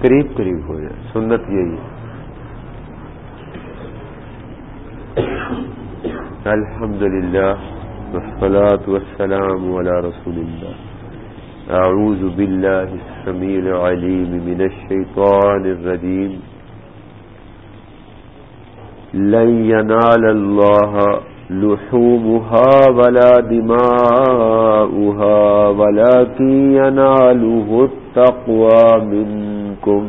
قریب قریب ہو جائے۔ سنت یہی ہے۔ الحمد للہ والصلاة والسلام على رسول الله. أعوذ بالله السميع العليم من الشيطان الرجيم. لن ينال الله لحومها ولا دماؤها، ولكن يناله التقوى منكم.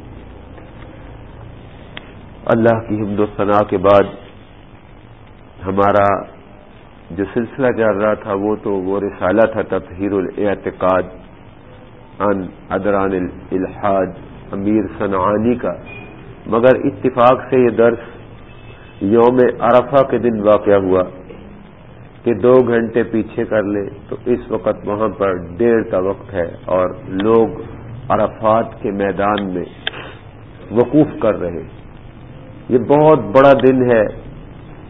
اللہ کی حمد و ثناء کے بعد ہمارا جو سلسلہ چل رہا تھا وہ تو وہ رسالہ تھا تطہیر الاعتقاد ان ادران الحاج امیر صنعانی کا۔ مگر اتفاق سے یہ درس یوم عرفہ کے دن واقع ہوا کہ دو گھنٹے پیچھے کر لے تو اس وقت وہاں پر ڈیڑھ کا وقت ہے اور لوگ عرفات کے میدان میں وقوف کر رہے۔ ہیں یہ بہت بڑا دن ہے،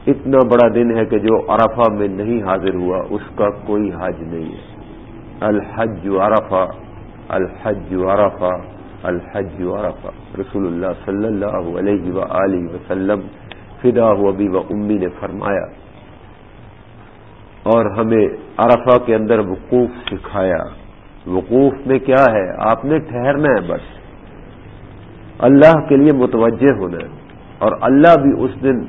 اتنا بڑا دن ہے کہ جو عرفہ میں نہیں حاضر ہوا، اس کا کوئی حج نہیں ہے۔ الحج عرفہ الحج عرفہ الحج عرفہ۔ رسول اللہ صلی اللہ علیہ و وسلم فدا ابی و امی نے فرمایا۔ اور ہمیں عرفہ کے اندر وقوف سکھایا۔ وقوف میں کیا ہے؟ آپ نے ٹھہرنا ہے بس۔ اللہ کے لیے متوجہ ہونا ہے۔ اور اللہ بھی اس دن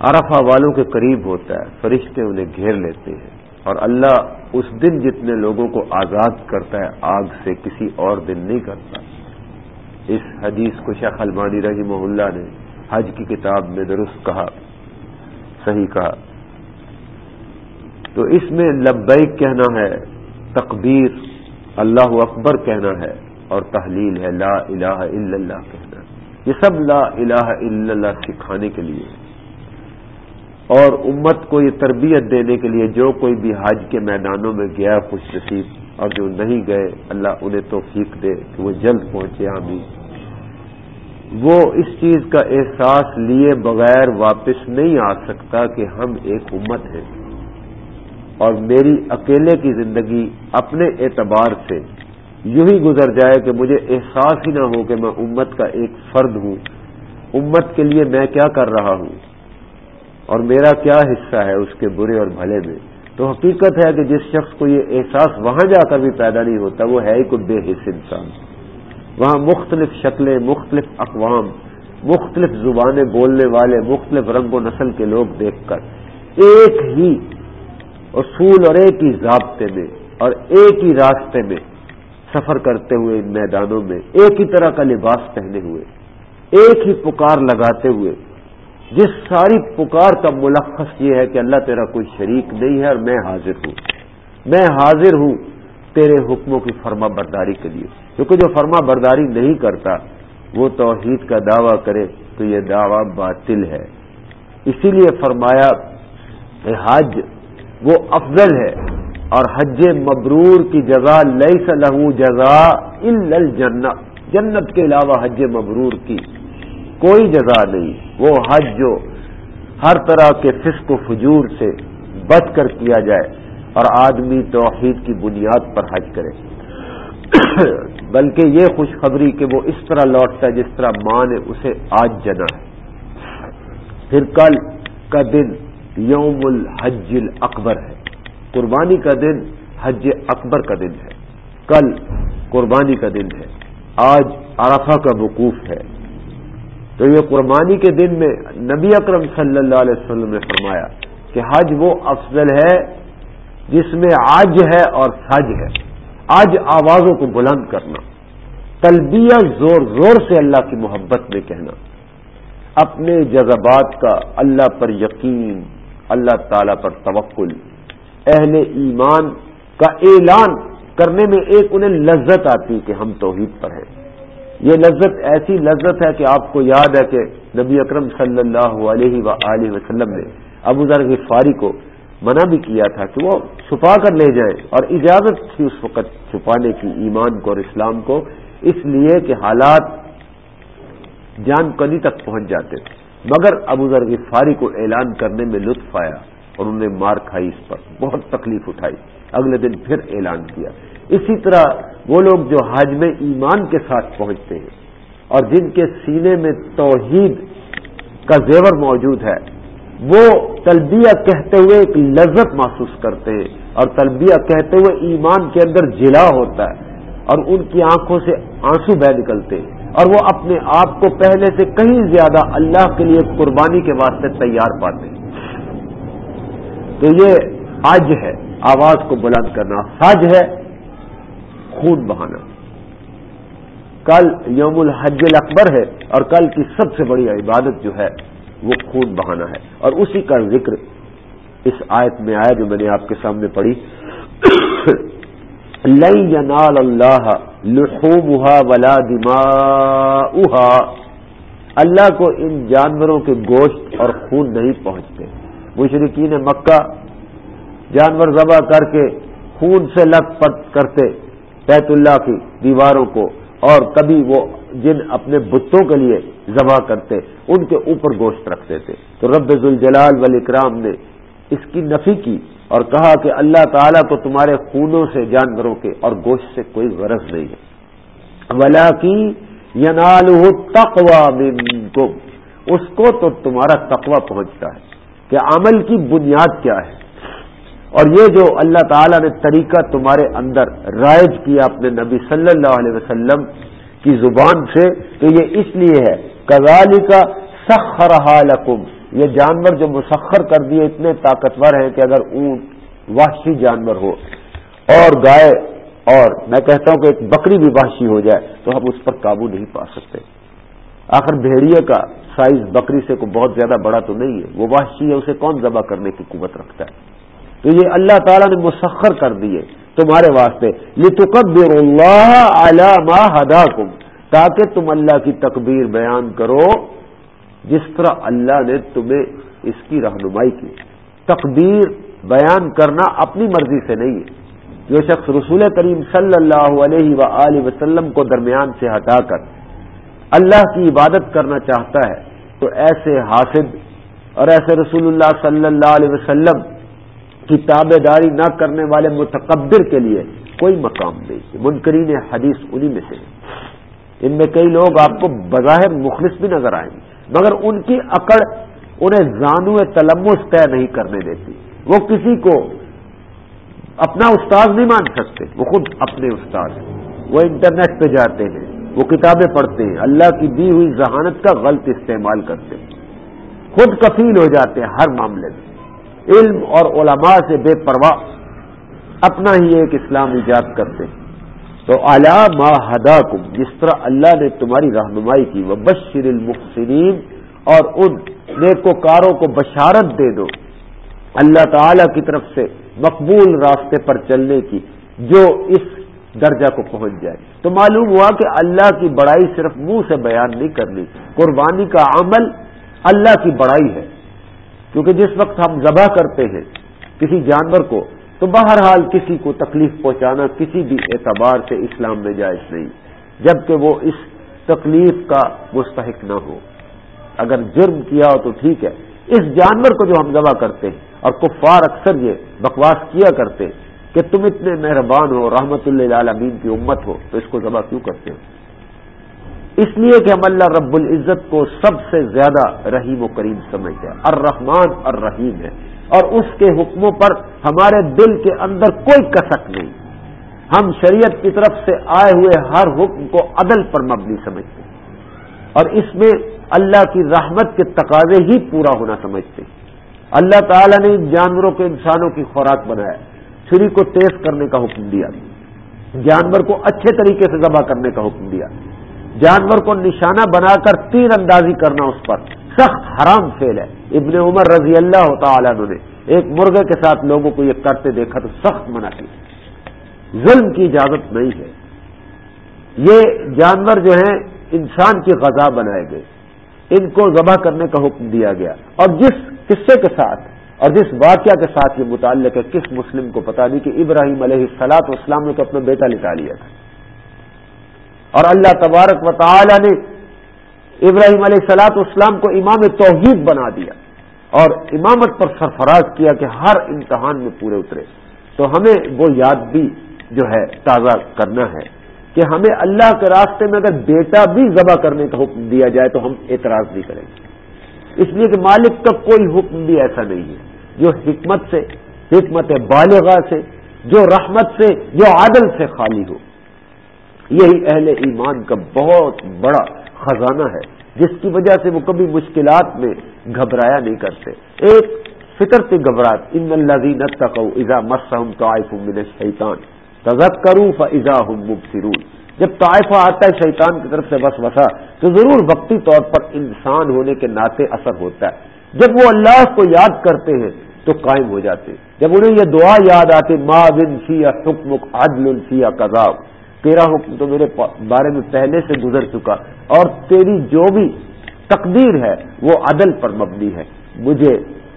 عرفہ والوں کے قریب ہوتا ہے، فرشتے انہیں گھیر لیتے ہیں۔ اور اللہ اس دن جتنے لوگوں کو آزاد کرتا ہے، آگ سے کسی اور دن نہیں کرتا۔ اس حدیث کو شیخ البانی رحی اللہ نے حج کی کتاب میں درست کہا، صحیح کہا۔ تو اس میں لبیک کہنا ہے، تقبیر، اللہ اکبر کہنا ہے اور تحلیل ہے، لا الہ الا اللہ کہنا ہے۔ یہ سب لا الہ الا اللہ سکھانے کے لیے۔ اور امت کو یہ تربیت دینے کے لیے جو کوئی بھی حج کے میدانوں میں گیا خوش نصیب، اور جو نہیں گئے، اللہ انہیں توفیق دے کہ وہ جلد پہنچے ہمیں وہ اس چیز کا احساس لیے بغیر واپس نہیں آ سکتا کہ ہم ایک امت ہیں۔ اور میری اکیلے کی زندگی اپنے اعتبار سے یوں ہی گزر جائے کہ مجھے احساس ہی نہ ہو کہ میں امت کا ایک فرد ہوں۔ امت کے لیے میں کیا کر رہا ہوں؟ اور میرا کیا حصہ ہے اس کے برے اور بھلے میں؟ تو حقیقت ہے کہ جس شخص کو یہ احساس وہاں جا کر بھی پیدا نہیں ہوتا، وہ ہے ہی کوئی بے حص انسان۔ وہاں مختلف شکلیں، مختلف اقوام، مختلف زبانیں بولنے والے، مختلف رنگ و نسل کے لوگ دیکھ کر ایک ہی اصول اور ایک ہی ضابطے میں اور ایک ہی راستے میں سفر کرتے ہوئے ان میدانوں میں ایک ہی طرح کا لباس پہنے ہوئے، ایک ہی پکار لگاتے ہوئے، جس ساری پکار کا ملخص یہ ہے کہ اللہ تیرا کوئی شریک نہیں ہے اور میں حاضر ہوں۔ میں حاضر ہوں تیرے حکموں کی فرما برداری کے لیے۔ کیونکہ جو فرما برداری نہیں کرتا، وہ توحید کا دعویٰ کرے تو یہ دعویٰ باطل ہے۔ اسی لیے فرمایا، حج وہ افضل ہے۔ اور حج مبرور کی جگہ لئی لہو جگہ الجنت جنت کے علاوہ حج مبرور کی کوئی جگہ نہیں۔ وہ حج جو ہر طرح کے فسق و فجور سے بچ کر کیا جائے اور آدمی توحید کی بنیاد پر حج کرے۔ بلکہ یہ خوشخبری کہ وہ اس طرح لوٹتا ہے جس طرح ماں نے اسے آج جنا ہے۔ پھر کل کا دن یوم الحج الاکبر ہے۔ قربانی کا دن حج اکبر کا دن ہے۔ کل قربانی کا دن ہے۔ آج عرفہ کا وقوف ہے۔ تو یہ قربانی کے دن میں نبی اکرم صلی اللہ علیہ وسلم نے فرمایا کہ حج وہ افضل ہے جس میں آج ہے اور سج ہے۔ آج آوازوں کو بلند کرنا، تلبیہ زور زور سے اللہ کی محبت میں کہنا، اپنے جذبات کا اللہ پر یقین، اللہ تعالی پر توکل اہل ایمان کا اعلان کرنے میں ایک انہیں لذت آتی کہ ہم توحید پر ہیں۔ یہ لذت ایسی لذت ہے کہ آپ کو یاد ہے کہ نبی اکرم صلی اللہ علیہ و وسلم نے ابو ذر غفاری کو منع بھی کیا تھا کہ وہ چھپا کر لے جائیں اور اجازت تھی اس وقت چھپانے کی ایمان کو اور اسلام کو، اس لیے کہ حالات جان کدی تک پہنچ جاتے۔ مگر ابو ذر غفاری کو اعلان کرنے میں لطف آیا۔ اور انہوں نے مار کھائی اس پر، بہت تکلیف اٹھائی۔ اگلے دن پھر اعلان کیا۔ اسی طرح وہ لوگ جو حج میں ایمان کے ساتھ پہنچتے ہیں اور جن کے سینے میں توحید کا زیور موجود ہے، وہ تلبیہ کہتے ہوئے ایک لذت محسوس کرتے ہیں اور تلبیہ کہتے ہوئے ایمان کے اندر جلا ہوتا ہے اور ان کی آنکھوں سے آنسو بہ نکلتے ہیں اور وہ اپنے آپ کو پہلے سے کہیں زیادہ اللہ کے لیے قربانی کے واسطے تیار پاتے ہیں۔ تو یہ آج ہے۔ آواز کو بلند کرنا۔ سج ہے۔ خون بہانا۔ کل یوم الحج الاکبر ہے اور کل کی سب سے بڑی عبادت جو ہے وہ خون بہانا ہے۔ اور اسی کا ذکر اس آیت میں آیا جو میں نے آپ کے سامنے پڑھی۔ ینال اللہ لحومها ولا دماؤها۔ اللہ کو ان جانوروں کے گوشت اور خون نہیں پہنچتے۔ مشرقین مکہ جانور ذبح کر کے خون سے لت پت کرتے بیت اللہ کی دیواروں کو، اور کبھی وہ جن اپنے بتوں کے لیے ذبح کرتے، ان کے اوپر گوشت رکھتے تھے تو رب ذوالجلال والاکرام نے اس کی نفی کی اور کہا کہ اللہ تعالیٰ کو تمہارے خونوں سے، جانوروں کے اور گوشت سے کوئی غرض نہیں ہے۔ ولا کی ینال تقوا اس کو تو تمہارا تقوا پہنچتا ہے۔ کہ عمل کی بنیاد کیا ہے اور یہ جو اللہ تعالیٰ نے طریقہ تمہارے اندر رائج کیا اپنے نبی صلی اللہ علیہ وسلم کی زبان سے تو یہ اس لیے ہے کزالی کا سخر لکم، یہ جانور جو مسخر کر دیے اتنے طاقتور ہیں کہ اگر اونٹ، وحشی جانور ہو اور گائے اور میں کہتا ہوں کہ ایک بکری بھی وحشی ہو جائے تو ہم اس پر قابو نہیں پا سکتے۔ آخر بھیڑیے کا سائز بکری سے کو بہت زیادہ بڑا تو نہیں ہے، وہ وحشی ہے، اسے کون ذبح کرنے کی قوت رکھتا ہے؟ تو یہ اللہ تعالیٰ نے مسخر کر دیے تمہارے واسطے۔ یہ تقبر اللہ علامہ ہدا تاکہ تم اللہ کی تکبیر بیان کرو، جس طرح اللہ نے تمہیں اس کی رہنمائی کی۔ تقدیر بیان کرنا اپنی مرضی سے نہیں ہے۔ جو شخص رسول کریم صلی اللہ علیہ و وسلم کو درمیان سے ہٹا کر اللہ کی عبادت کرنا چاہتا ہے، تو ایسے حاصل اور ایسے رسول اللہ صلی اللہ علیہ وسلم کی تابے داری نہ کرنے والے متقبر کے لیے کوئی مقام نہیں۔ منکرین حدیث انہی میں سے ان میں کئی لوگ آپ کو بظاہر مخلص بھی نظر آئیں گے، مگر ان کی اکڑ انہیں زانو تلمس طے نہیں کرنے دیتی۔ وہ کسی کو اپنا استاد نہیں مان سکتے، وہ خود اپنے استاد ہیں۔ وہ انٹرنیٹ پہ جاتے ہیں۔ وہ کتابیں پڑھتے ہیں، اللہ کی دی ہوئی ذہانت کا غلط استعمال کرتے ہیں۔ خود کفیل ہو جاتے ہیں ہر معاملے میں۔ علم اور علماء سے بے پرواہ اپنا ہی ایک اسلام ایجاد کرتے ہیں۔ تو اعلیٰ ما ہدا جس طرح اللہ نے تمہاری رہنمائی کی وہ بشر المحسنین اور ان نیکوکاروں کو بشارت دے دو۔ اللہ تعالی کی طرف سے مقبول راستے پر چلنے کی، جو اس درجہ کو پہنچ جائے۔ تو معلوم ہوا کہ اللہ کی بڑائی صرف منہ سے بیان نہیں کرنی قربانی کا عمل اللہ کی بڑائی ہے۔ کیونکہ جس وقت ہم ذبح کرتے ہیں کسی جانور کو، تو بہرحال کسی کو تکلیف پہنچانا کسی بھی اعتبار سے اسلام میں جائز نہیں۔ جبکہ وہ اس تکلیف کا مستحق نہ ہو۔ اگر جرم کیا ہو تو ٹھیک ہے۔ اس جانور کو جو ہم ذبح کرتے ہیں، اور کفار اکثر یہ بکواس کیا کرتے ہیں کہ تم اتنے مہربان ہو، رحمت اللہ عالمین کی امت ہو، تو اس کو ذبح کیوں کرتے ہو؟ اس لیے کہ ہم اللہ رب العزت کو سب سے زیادہ رحیم و کریم سمجھتے ہیں۔ الرحمان الرحیم ہے۔ اور اس کے حکموں پر ہمارے دل کے اندر کوئی کسک نہیں۔ ہم شریعت کی طرف سے آئے ہوئے ہر حکم کو عدل پر مبنی سمجھتے ہیں۔ اور اس میں اللہ کی رحمت کے تقاضے ہی پورا ہونا سمجھتے اللہ تعالیٰ نے جانوروں کو، انسانوں کی خوراک بنایا۔ چھری کو تیز کرنے کا حکم دیا، جانور کو اچھے طریقے سے ذبح کرنے کا حکم دیا، جانور کو نشانہ بنا کر تیر اندازی کرنا اس پر۔ سخت حرام فیل ہے۔ ابن عمر رضی اللہ تعالیٰ نے ایک مرغے کے ساتھ لوگوں کو یہ کرتے دیکھا تو سخت منع کی۔ ظلم کی اجازت نہیں ہے۔ یہ جانور جو ہیں، انسان کی غذا بنائے گئے۔ ان کو ذبح کرنے کا حکم دیا گیا۔ اور جس قصے کے ساتھ اور جس واقعہ کے ساتھ یہ متعلق ہے، کس مسلم کو پتا نہیں کہ ابراہیم علیہ سلاط اسلام نے تو اپنا بیٹا لٹا لیا تھا۔ اور اللہ تبارک و تعالی نے ابراہیم علیہ سلاط اسلام کو امام توحید بنا دیا اور امامت پر سرفراز کیا کہ ہر امتحان میں پورے اترے۔ تو ہمیں وہ یاد بھی جو ہے تازہ کرنا ہے کہ ہمیں اللہ کے راستے میں اگر بیٹا بھی ذبح کرنے کا حکم دیا جائے تو ہم اعتراض نہیں کریں گے۔ اس لیے کہ مالک کا کوئی حکم بھی ایسا نہیں ہے۔ جو حکمت سے، حکمت بالغاہ سے، جو رحمت سے، جو عادل سے خالی ہو۔ یہی اہل ایمان کا بہت بڑا خزانہ ہے، جس کی وجہ سے وہ کبھی مشکلات میں گھبرایا نہیں کرتے۔ ایک فطرتی گھبراہٹ ان الزین تقو ایزا مسم طائف من شیطان تزک کروں فضا ہوں مبصرون۔ جب طائفہ آتا ہے شیطان کی طرف سے بس وسا، تو ضرور وقتی طور پر انسان ہونے کے ناطے اثر ہوتا ہے۔ جب وہ اللہ کو یاد کرتے ہیں تو قائم ہو جاتے جب انہیں یہ دعا یاد آتی ما بن سیا حکم عدل سیا کذاب تیرا حکم تو میرے بارے میں پہلے سے گزر چکا، اور تیری جو بھی تقدیر ہے، وہ عدل پر مبنی ہے۔ مجھے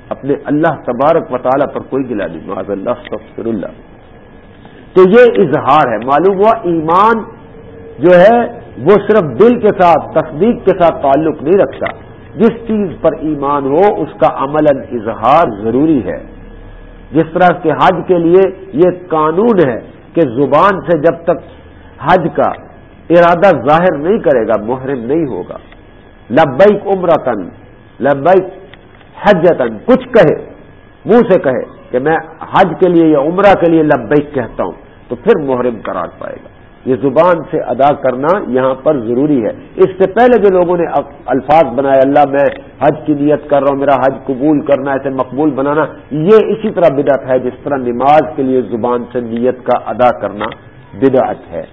اپنے اللہ تبارک و تعالیٰ پر کوئی گلا نہیں معذ اللہ۔ تو یہ اظہار ہے۔ معلوم ہوا، ایمان جو ہے وہ صرف دل کے ساتھ، تصدیق کے ساتھ تعلق نہیں رکھتا۔ جس چیز پر ایمان ہو، اس کا عمل اظہار ضروری ہے۔ جس طرح کے حج کے لیے یہ قانون ہے کہ زبان سے جب تک حج کا ارادہ ظاہر نہیں کرے گا، محرم نہیں ہوگا۔ لبیک عمرتن لبیک حجتن کچھ کہے، منہ سے کہے کہ میں حج کے لیے یا عمرہ کے لیے لبیک کہتا ہوں، تو پھر محرم قرار پائے گا۔ یہ زبان سے ادا کرنا یہاں پر ضروری ہے۔ اس سے پہلے جو لوگوں نے الفاظ بنائے، اللہ میں حج کی نیت کر رہا ہوں، میرا حج قبول کرنا ایسے مقبول بنانا، یہ اسی طرح بدعت ہے جس طرح نماز کے لیے زبان سے نیت کا ادا کرنا بدعت ہے۔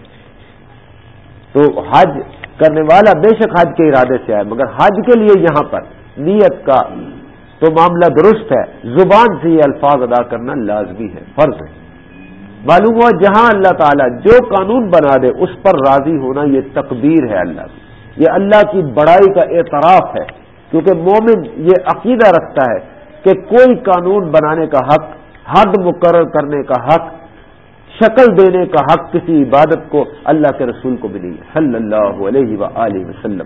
تو حج کرنے والا بے شک حج کے ارادے سے آئے، مگر حج کے لیے یہاں پر نیت کا تو معاملہ درست ہے۔ زبان سے یہ الفاظ ادا کرنا لازمی ہے، فرض ہے۔ معلوم ہوا جہاں اللہ تعالیٰ جو قانون بنا دے اس پر راضی ہونا یہ تقبیر ہے اللہ کی۔ یہ اللہ کی بڑائی کا اعتراف ہے۔ کیونکہ مومن یہ عقیدہ رکھتا ہے کہ کوئی قانون بنانے کا حق، حد مقرر کرنے کا حق، شکل دینے کا حق کسی عبادت کو اللہ کے رسول کو ملی صلی اللہ علیہ و وسلم۔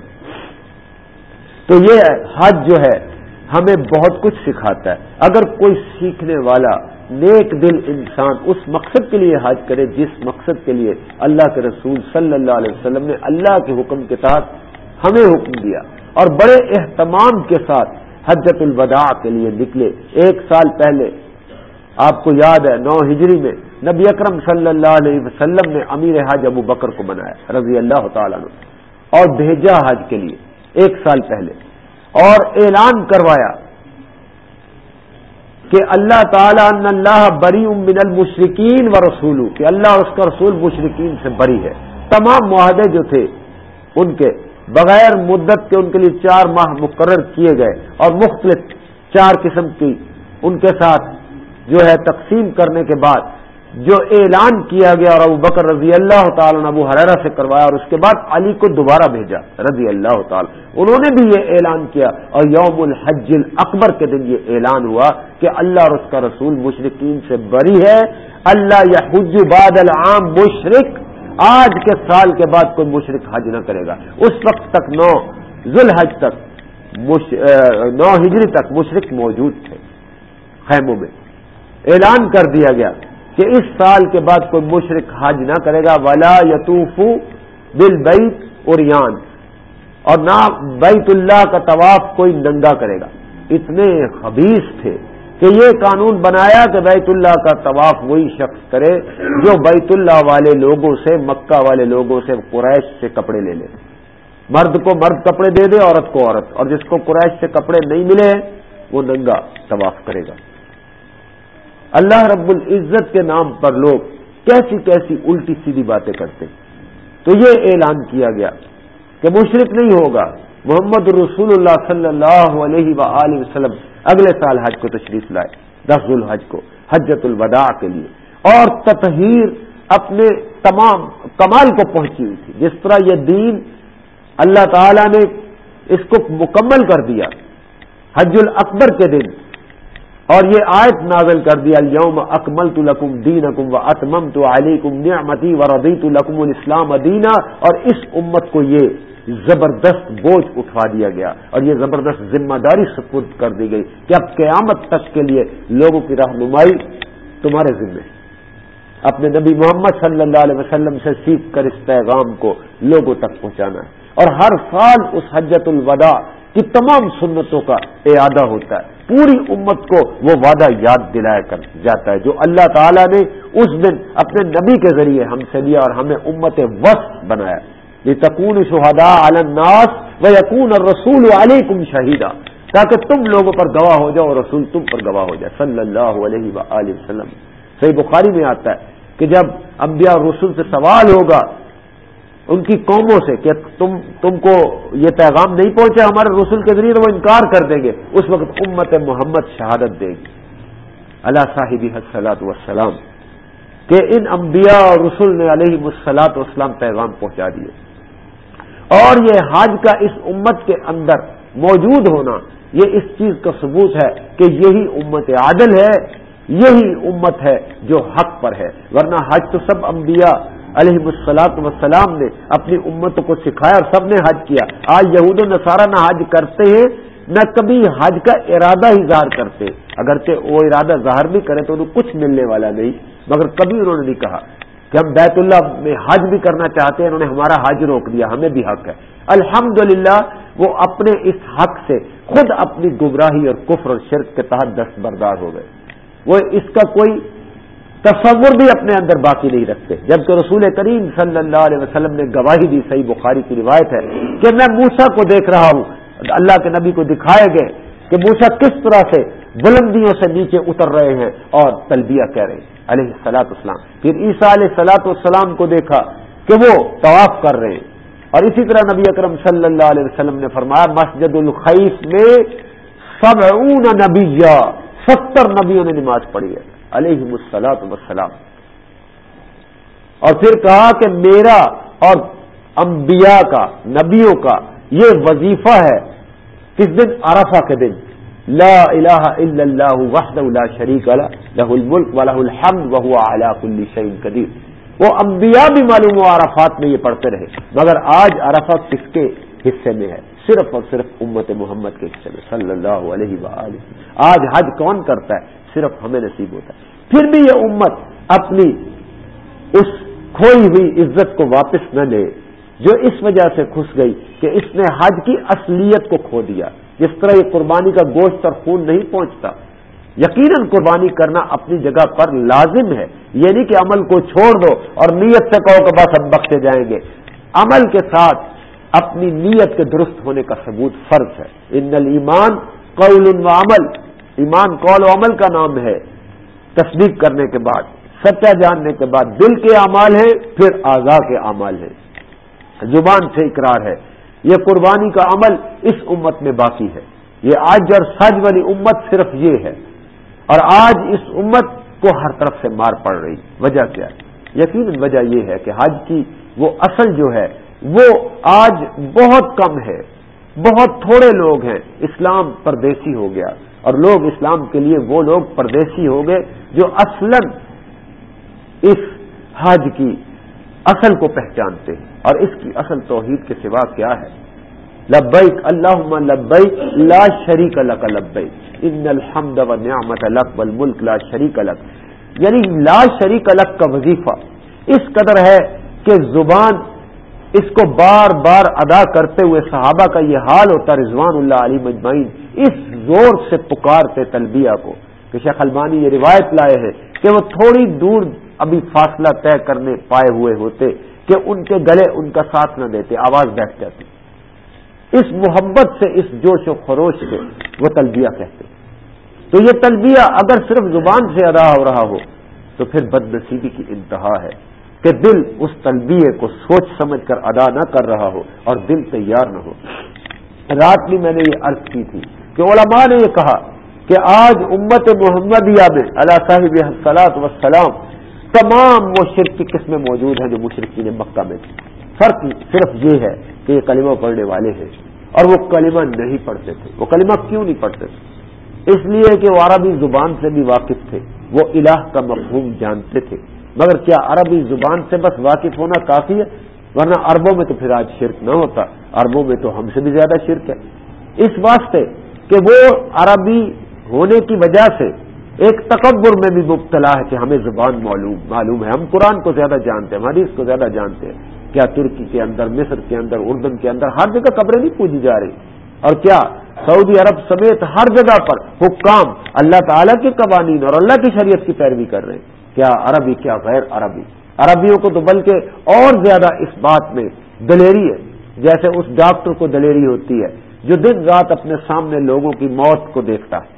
تو یہ حج جو ہے، ہمیں بہت کچھ سکھاتا ہے۔ اگر کوئی سیکھنے والا نیک دل انسان اس مقصد کے لیے حج کرے جس مقصد کے لیے اللہ کے رسول صلی اللہ علیہ وسلم نے اللہ کے حکم کے تحت ہمیں حکم دیا اور بڑے اہتمام کے ساتھ حجت الوداع کے لیے نکلے۔ ایک سال پہلے، آپ کو یاد ہے، نو ہجری میں نبی اکرم صلی اللہ علیہ وسلم نے امیر حج ابو بکر کو بنایا، رضی اللہ تعالیٰ نے اور بھیجا حج کے لیے، ایک سال پہلے، اور اعلان کروایا کہ اللہ تعالیٰ اللہ بری من المشرقین و رسول کہ اللہ اور اس کا رسول مشرقین سے بری ہے۔ تمام معاہدے جو تھے، ان کے بغیر مدت کے ان کے لیے چار ماہ مقرر کیے گئے اور مختلف چار قسم کی ان کے ساتھ جو ہے تقسیم کرنے کے بعد جو اعلان کیا گیا اور ابو بکر رضی اللہ تعالیٰ نے ابو حرارہ سے کروایا اور اس کے بعد علی کو دوبارہ بھیجا رضی اللہ تعالیٰ انہوں نے بھی یہ اعلان کیا اور یوم الحج اکبر کے دن یہ اعلان ہوا کہ اللہ اور اس کا رسول مشرقین سے بری ہے۔ اللہ یا حج باد العام مشرق آج کے سال کے بعد کوئی مشرق حج نہ کرے گا۔ اس وقت تک نو ذوالحج تک نو ہجری تک مشرق موجود تھے خیموں میں۔ اعلان کر دیا گیا۔ کہ اس سال کے بعد کوئی مشرق حج نہ کرے گا، ولا یتوفو بل بیت اور اور نہ بیت اللہ کا طواف کوئی ننگا کرے گا۔ اتنے خبیص تھے کہ یہ قانون بنایا کہ بیت اللہ کا طواف وہی شخص کرے جو بیت اللہ والے لوگوں سے، مکہ والے لوگوں سے قریش سے کپڑے لے لے۔ مرد کو مرد کپڑے دے دے، عورت کو عورت۔ اور جس کو قریش سے کپڑے نہیں ملے، وہ ننگا طواف کرے گا۔ اللہ رب العزت کے نام پر لوگ کیسی کیسی الٹی سیدھی باتیں کرتے تو یہ اعلان کیا گیا کہ مشرق نہیں ہوگا۔ محمد رسول اللہ صلی اللہ علیہ و وسلم اگلے سال حج کو تشریف لائے، دس الحج کو حجت الوداع کے لیے۔ اور تطہیر اپنے تمام کمال کو پہنچی ہوئی تھی۔ جس طرح یہ دین اللہ تعالی نے اس کو مکمل کر دیا۔ حج الاکبر کے دن اور یہ آیت نازل کر دیا یوم اکمل تو لکم دین اکم و اتمم تو علی کم نعمتی و ربی تو لکم الاسلام ادینہ اور اس امت کو یہ زبردست بوجھ اٹھا دیا گیا اور یہ زبردست ذمہ داری سپرد کر دی گئی کہ اب قیامت تک کے لیے لوگوں کی رہنمائی تمہارے ذمے اپنے نبی محمد صلی اللہ علیہ وسلم سے سیکھ کر اس پیغام کو لوگوں تک پہنچانا ہے۔ اور ہر سال اس حجت الوداع کی تمام سنتوں کا اعادہ ہوتا ہے۔ پوری امت کو وہ وعدہ یاد دلایا کر جاتا ہے جو اللہ تعالیٰ نے اس دن اپنے نبی کے ذریعے ہم سے لیا اور ہمیں امت وسط بنایا۔ یہ تکون شہدا الناس و یقون اور رسول علی کم شہیدہ تاکہ تم لوگوں پر گواہ ہو جاؤ اور رسول تم پر گواہ ہو جائے۔ صلی اللہ علیہ و وسلم۔ صحیح بخاری میں آتا ہے کہ جب انبیاء رسول سے سوال ہوگا ان کی قوموں سے کہ تم تم کو یہ پیغام نہیں پہنچے ہمارے رسول کے ذریعے وہ انکار کر دیں گے۔ اس وقت امت محمد شہادت دے گی۔ اللہ صاحب حسلات وسلام کہ ان انبیاء اور رسول نے علیہ مسلاط وسلام پیغام پہنچا دیے۔ اور یہ حاج کا اس امت کے اندر موجود ہونا، یہ اس چیز کا ثبوت ہے کہ یہی امت عادل ہے، یہی امت ہے جو حق پر ہے۔ ورنہ حج تو سب انبیاء علیہ السلاط وسلام نے اپنی امتوں کو سکھایا اور سب نے حج کیا۔ آج یہود و نصارہ نہ حج کرتے ہیں، نہ کبھی حج کا ارادہ ہی ظاہر کرتے۔ اگرچہ وہ ارادہ ظاہر بھی کرے تو انہیں کچھ ملنے والا نہیں، مگر کبھی انہوں نے نہیں کہا کہ ہم بیت اللہ میں حج بھی کرنا چاہتے ہیں، انہوں نے ہمارا حج روک دیا، ہمیں بھی حق ہے۔ الحمد وہ اپنے اس حق سے خود اپنی گمراہی اور کفر اور شرک کے تحت دستبردار ہو گئے۔ وہ اس کا کوئی تصور بھی اپنے اندر باقی نہیں رکھتے۔ جبکہ رسول کریم صلی اللہ علیہ وسلم نے گواہی دی، صحیح بخاری کی روایت ہے کہ میں موسا کو دیکھ رہا ہوں۔ اللہ کے نبی کو دکھائے گئے کہ موسا کس طرح سے بلندیوں سے نیچے اتر رہے ہیں اور تلبیہ کہہ رہے ہیں۔ علیہ سلاۃ اسلام پھر عیسیٰ علیہ سلاۃ السلام کو دیکھا کہ وہ طواف کر رہے ہیں۔ اور اسی طرح نبی اکرم صلی اللہ علیہ وسلم نے فرمایا مسجد الخیف میں سب نبی ستر نبیوں نے نماز پڑھی ہے۔ علیہ السلاط وسلام اور پھر کہا کہ میرا اور انبیاء کا، نبیوں کا یہ وظیفہ ہے کس دن؟ عرفہ کے دن۔ لا الہ الا اللہ وحد لا شریک لہ الملک ولہ الحمد وهو على كل قدیر۔ وہ انبیاء بھی معلوم ہو، عرفات میں یہ پڑھتے رہے۔ مگر آج عرفات کس کے حصے میں ہے؟ صرف اور صرف امت محمد کے حصے میں۔ صلی اللہ علیہ وآلہ۔ آج حج کون کرتا ہے؟ صرف ہمیں نصیب ہوتا ہے۔ پھر بھی یہ امت اپنی اس کھوئی ہوئی عزت کو واپس نہ لے، جو اس وجہ سے کھس گئی کہ اس نے حج کی اصلیت کو کھو دیا۔ جس طرح یہ قربانی کا گوشت اور خون نہیں پہنچتا، یقیناً قربانی کرنا اپنی جگہ پر لازم ہے۔ یہ نہیں کہ عمل کو چھوڑ دو اور نیت سے کہو کہ بس ہم بخشے جائیں گے۔ عمل کے ساتھ اپنی نیت کے درست ہونے کا ثبوت فرض ہے۔ ان ایمان قول و عمل۔ ایمان قول و عمل کا نام ہے، تصدیق کرنے کے بعد، سچا جاننے کے بعد، دل کے اعمال ہے پھر آزا کے اعمال ہے زبان سے اقرار ہے۔ یہ قربانی کا عمل اس امت میں باقی ہے۔ یہ آج اور سج والی امت صرف یہ ہے۔ اور آج اس امت کو ہر طرف سے مار پڑ رہی۔ وجہ کیا؟ ہے یقین وجہ یہ ہے کہ حج کی وہ اصل جو ہے، وہ آج بہت کم ہے۔ بہت تھوڑے لوگ ہیں۔ اسلام پردیسی ہو گیا۔ اور لوگ اسلام کے لیے وہ لوگ پردیسی ہو گئے جو اصلا اس حج کی اصل کو پہچانتے ہیں اور اس کی اصل توحید کے سوا کیا ہے؟ لبیک اللہ لبیک، لا شریک الک لبیک، ان الحمد و نعمت الک والملک لا شریک الک یعنی لا شریک الک کا وظیفہ۔ اس قدر ہے کہ زبان اس کو بار بار ادا کرتے ہوئے صحابہ کا یہ حال ہوتا رضوان اللہ علی مجمعین۔ اس زور سے پکارتے تلبیہ کو کہ شیخ البانی یہ روایت لائے ہیں کہ وہ تھوڑی دور ابھی فاصلہ طے کرنے پائے ہوئے ہوتے کہ ان کے گلے ان کا ساتھ نہ دیتے، آواز بیٹھ جاتی۔ اس محبت سے، اس جوش و خروش سے وہ تلبیہ کہتے۔ تو یہ تلبیہ اگر صرف زبان سے ادا ہو رہا ہو، تو پھر بد نصیبی کی انتہا ہے کہ دل اس تلبیہ کو سوچ سمجھ کر ادا نہ کر رہا ہو اور دل تیار نہ ہو۔ رات بھی میں نے یہ عرض کی تھی کہ علماء نے یہ کہا کہ آج امت محمدیہ میں اللہ صاحب صلاحت وسلام تمام وہ شرک کی قسمیں موجود ہیں جو مشرقین مکہ میں تھی فرق صرف یہ ہے کہ یہ کلمہ پڑھنے والے ہیں اور وہ کلمہ نہیں پڑھتے تھے۔ وہ کلمہ کیوں نہیں پڑھتے تھے؟ اس لیے کہ وہ عربی زبان سے بھی واقف تھے۔ وہ الہ کا مفہوم جانتے تھے۔ مگر کیا عربی زبان سے بس واقف ہونا کافی ہے؟ ورنہ عربوں میں تو پھر آج شرک نہ ہوتا۔ عربوں میں تو ہم سے بھی زیادہ شرک ہے۔ اس واسطے کہ وہ عربی ہونے کی وجہ سے ایک تکبر میں بھی مبتلا ہے کہ ہمیں زبان معلوم معلوم ہے۔ ہم قرآن کو زیادہ جانتے ہیں حدیث کو زیادہ جانتے ہیں۔ کیا ترکی کے اندر، مصر کے اندر، اردن کے اندر ہر جگہ قبریں نہیں پوجی جا رہی۔ اور کیا سعودی عرب سمیت ہر جگہ پر حکام اللہ تعالیٰ کے قوانین اور اللہ کی شریعت کی پیروی کر رہے ہیں۔ کیا عربی، کیا غیر عربی؟ عربیوں کو تو بلکہ اور زیادہ اس بات میں دلیری ہے۔ جیسے اس ڈاکٹر کو دلیری ہوتی ہے۔ جو دن رات اپنے سامنے لوگوں کی موت کو دیکھتا ہے۔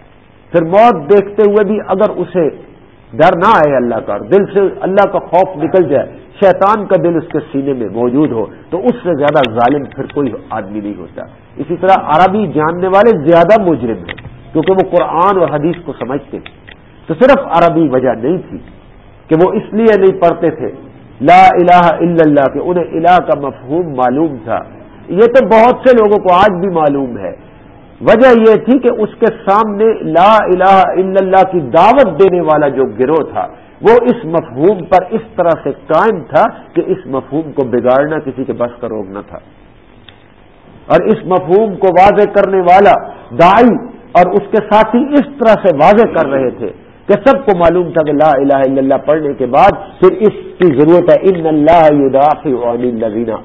پھر موت دیکھتے ہوئے بھی اگر اسے ڈر نہ آئے اللہ کا دل سے اللہ کا خوف نکل جائے، شیطان کا دل اس کے سینے میں موجود ہو، تو اس سے زیادہ ظالم پھر کوئی آدمی نہیں ہوتا۔ اسی طرح عربی جاننے والے زیادہ مجرم ہیں، کیونکہ وہ قرآن اور حدیث کو سمجھتے تو صرف عربی وجہ نہیں تھی کہ وہ اس لیے نہیں پڑھتے تھے، لا الہ الا اللہ، کہ انہیں الہ کا مفہوم معلوم تھا۔ یہ تو بہت سے لوگوں کو آج بھی معلوم ہے۔ وجہ یہ تھی کہ اس کے سامنے لا الہ الا اللہ کی دعوت دینے والا جو گروہ تھا، وہ اس مفہوم پر اس طرح سے قائم تھا کہ اس مفہوم کو بگاڑنا کسی کے بس کا روک نہ تھا۔ اور اس مفہوم کو واضح کرنے والا دائی اور اس کے ساتھی اس طرح سے واضح کر رہے تھے کہ سب کو معلوم تھا کہ لا الہ الا اللہ پڑھنے کے بعد پھر اس کی ضرورت ہے، ان اللہ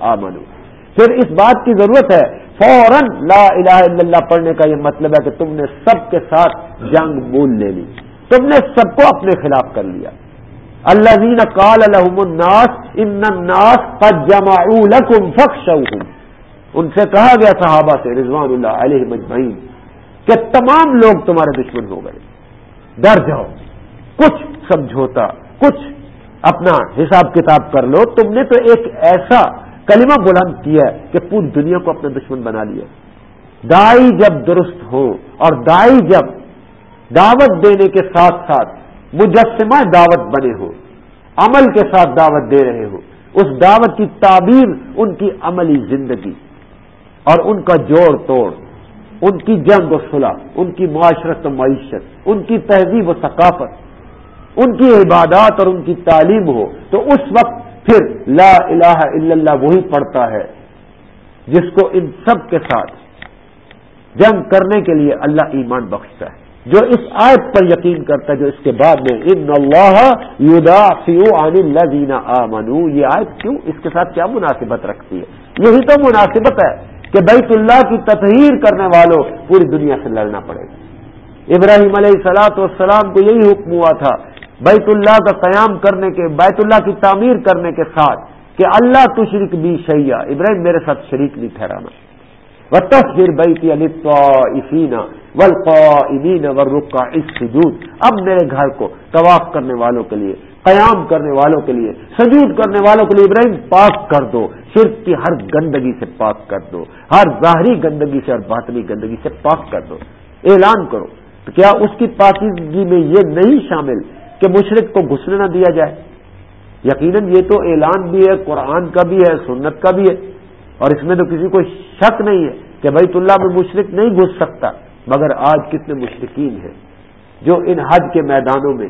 آمنو پھر اس بات کی ضرورت ہے، فوراً لا الہ الا اللہ پڑھنے کا یہ مطلب ہے کہ تم نے سب کے ساتھ جنگ بول لے لی۔ تم نے سب کو اپنے خلاف کر لیا۔ اللہ زین کال الحم الناس الناس لکم فخشوہم ان سے کہا گیا صحابہ سے، رضوان اللہ علیہ مجمعین، کہ تمام لوگ تمہارے دشمن ہو گئے۔ ڈر جاؤ۔ کچھ سمجھوتا، کچھ اپنا حساب کتاب کر لو۔ تم نے تو ایک ایسا کلمہ بلند کیا ہے کہ پوری دنیا کو اپنا دشمن بنا لیا دائی جب درست ہو اور دائی جب دعوت دینے کے ساتھ ساتھ مجسمہ دعوت بنے ہو عمل کے ساتھ دعوت دے رہے ہو اس دعوت کی تعبیر ان کی عملی زندگی اور ان کا جوڑ توڑ، ان کی جنگ و صلح، ان کی معاشرت و معیشت، ان کی تہذیب و ثقافت، ان کی عبادات اور ان کی تعلیم ہو تو اس وقت پھر لا الہ الا اللہ وہی پڑتا ہے جس کو ان سب کے ساتھ جنگ کرنے کے لیے اللہ ایمان بخشتا ہے۔ جو اس آیت پر یقین کرتا ہے، جو اس کے بعد میں ان اللہ آمنو۔ یہ آیت کیوں؟ اس کے ساتھ کیا مناسبت رکھتی ہے؟ یہی تو مناسبت ہے کہ بیت اللہ کی تطہیر کرنے والوں پوری دنیا سے لڑنا پڑے گا۔ ابراہیم علیہ سلاۃ والسلام کو یہی حکم ہوا تھا بیت اللہ کا قیام کرنے کے بیت اللہ کی تعمیر کرنے کے ساتھ کہ اللہ تو شریک بھی شیا ابراہیم میرے ساتھ شریک نہیں ٹھہرانا و تصویر بیتی علیفین ولقین ورقا سجود اب میرے گھر کو طواف کرنے والوں کے لیے، قیام کرنے والوں کے لیے، سجود کرنے والوں کے لیے ابراہیم پاک کر دو۔ شرک کی ہر گندگی سے پاک کر دو۔ ہر ظاہری گندگی سے اور باطنی گندگی سے پاک کر دو۔ اعلان کرو۔ تو کیا اس کی پاکیزگی میں یہ نہیں شامل کہ مشرق کو گھسنے نہ دیا جائے۔ یقیناً یہ تو اعلان بھی ہے، قرآن کا بھی ہے، سنت کا بھی ہے، اور اس میں تو کسی کو شک نہیں ہے کہ بیت اللہ میں مشرق نہیں گھس سکتا۔ مگر آج کتنے مشرقین ہیں جو ان حج کے میدانوں میں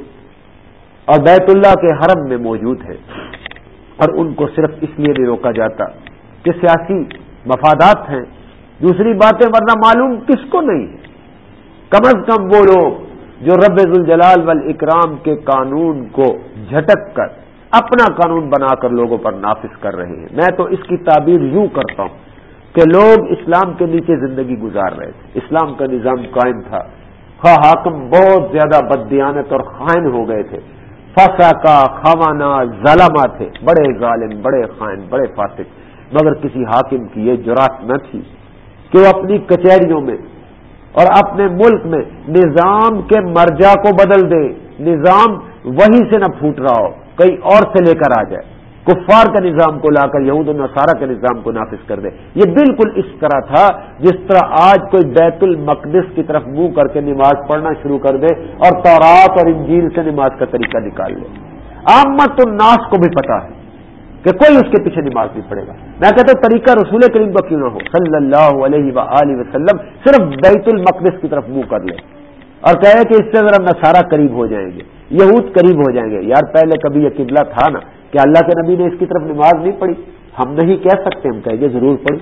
اور بیت اللہ کے حرم میں موجود ہے اور ان کو صرف اس لیے نہیں روکا جاتا کہ سیاسی مفادات ہیں۔ دوسری باتیں، ورنہ معلوم کس کو نہیں ہے۔ کم از کم وہ لوگ جو رب الجلال والاکرام کے قانون کو جھٹک کر اپنا قانون بنا کر لوگوں پر نافذ کر رہے ہیں۔ میں تو اس کی تعبیر یوں کرتا ہوں کہ لوگ اسلام کے نیچے زندگی گزار رہے تھے۔ اسلام کا نظام قائم تھا۔ خواہ حاکم بہت زیادہ بددیانت اور خائن ہو گئے تھے۔ فسا کا خوانا ظالمہ تھے۔ بڑے ظالم، بڑے خائن، بڑے فاسق۔ مگر کسی حاکم کی یہ جرات نہ تھی کہ وہ اپنی کچہریوں میں اور اپنے ملک میں نظام کے مرجا کو بدل دے نظام وہی سے نہ پھوٹ رہا ہو کئی اور سے لے کر آ جائے۔ کفار کا نظام کو لا کر، یہود نصارہ کے نظام کو نافذ کر دے یہ بالکل اس طرح تھا جس طرح آج کوئی بیت المقدس کی طرف منہ کر کے نماز پڑھنا شروع کر دے اور تورات اور انجیل سے نماز کا طریقہ نکال لے۔ آمد الناس کو بھی پتا ہے۔ کہ کوئی اس کے پیچھے نماز نہیں پڑے گا۔ میں کہتا ہوں طریقہ رسول کریم کا کیوں نہ ہو۔ صلی اللہ علیہ و وسلم صرف بیت المقدس کی طرف منہ کر لے اور کہے کہ اس سے ذرا نصارہ قریب ہو جائیں گے، یہود قریب ہو جائیں گے۔ یار پہلے کبھی یہ قبلہ تھا نا کہ اللہ کے نبی نے اس کی طرف نماز نہیں پڑھی۔ ہم نہیں کہہ سکتے، ہم کہیں گے ضرور پڑھی۔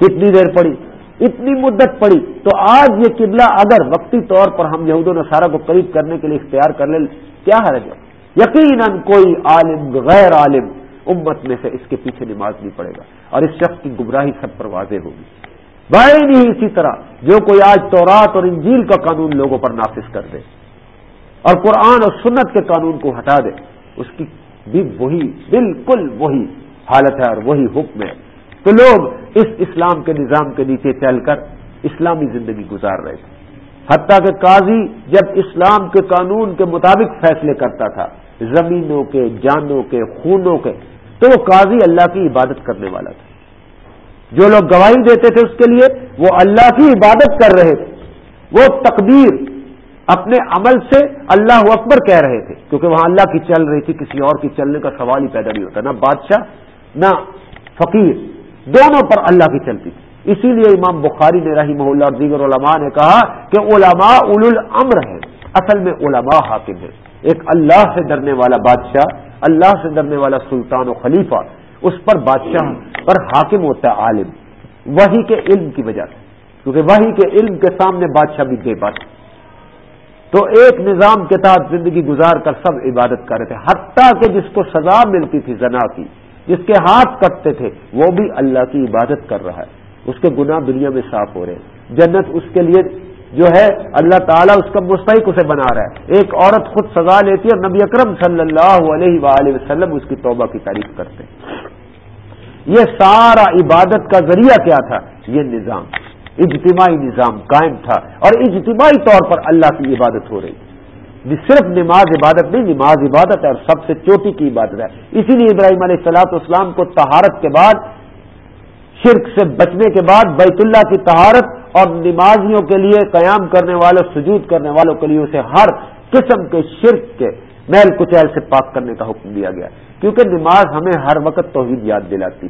کتنی دیر پڑھی؟ اتنی مدت پڑی تو آج یہ قبلہ اگر وقتی طور پر ہم یہود و نصارہ کو قریب کرنے کے لیے اختیار کر لیں، کیا حرج ہے؟ یقیناً کوئی عالم غیر عالم امت میں سے اس کے پیچھے نماز نہیں پڑے گا اور اس شخص کی گمراہی سب پر واضح ہوگی۔ بھائی نہیں اسی طرح جو کوئی آج تورات اور انجیل کا قانون لوگوں پر نافذ کر دے اور قرآن اور سنت کے قانون کو ہٹا دے، اس کی بھی وہی، بالکل وہی حالت ہے اور وہی حکم ہے۔ تو لوگ اس اسلام کے نظام کے نیچے چل کر اسلامی زندگی گزار رہے تھے۔ حتیٰ کہ قاضی جب اسلام کے قانون کے مطابق فیصلے کرتا تھا، زمینوں کے، جانوں کے، خونوں کے تو وہ قاضی اللہ کی عبادت کرنے والا تھا۔ جو لوگ گواہی دیتے تھے اس کے لیے وہ اللہ کی عبادت کر رہے تھے۔ وہ تقدیر اپنے عمل سے اللہ اکبر کہہ رہے تھے۔ کیونکہ وہاں اللہ کی چل رہی تھی، کسی اور کی چلنے کا سوال ہی پیدا نہیں ہوتا، نہ بادشاہ، نہ فقیر، دونوں پر اللہ کی چلتی تھی۔ اسی لیے امام بخاری نے رحیم اللہ اور دیگر علماء نے کہا کہ علماء اول الامر ہے اصل میں علماء حاکم ہے ایک اللہ سے ڈرنے والا بادشاہ اللہ سے ڈرنے والا سلطان و خلیفہ، اس پر بادشاہ پر حاکم ہوتا ہے عالم۔ وہی کے علم کی وجہ سے۔ کیونکہ وہی کے علم کے سامنے بادشاہ بھی بے بات۔ تو ایک نظام کے تحت زندگی گزار کر سب عبادت کر رہے تھے۔ حتیٰ کہ جس کو سزا ملتی تھی زنا کی، جس کے ہاتھ کٹتے تھے، وہ بھی اللہ کی عبادت کر رہا ہے۔ اس کے گناہ دنیا میں صاف ہو رہے ہیں۔ جنت اس کے لیے جو ہے اللہ تعالیٰ اس کا مستحق اسے بنا رہا ہے۔ ایک عورت خود سزا لیتی ہے اور نبی اکرم صلی اللہ علیہ وآلہ وسلم اس کی توبہ کی تعریف کرتے یہ سارا عبادت کا ذریعہ کیا تھا؟ یہ نظام، اجتماعی نظام قائم تھا۔ اور اجتماعی طور پر اللہ کی عبادت ہو رہی صرف نماز عبادت نہیں، نماز عبادت ہے اور سب سے چوٹی کی عبادت ہے۔ اسی لیے ابراہیم علیہ السلاط اسلام کو تہارت کے بعد، شرک سے بچنے کے بعد بیت اللہ کی تہارت اور نمازیوں کے لیے قیام کرنے والوں سجود کرنے والوں کے لیے اسے ہر قسم کے شرک کے میل کچیل سے پاک کرنے کا حکم دیا گیا۔ کیونکہ نماز ہمیں ہر وقت توحید یاد دلاتی۔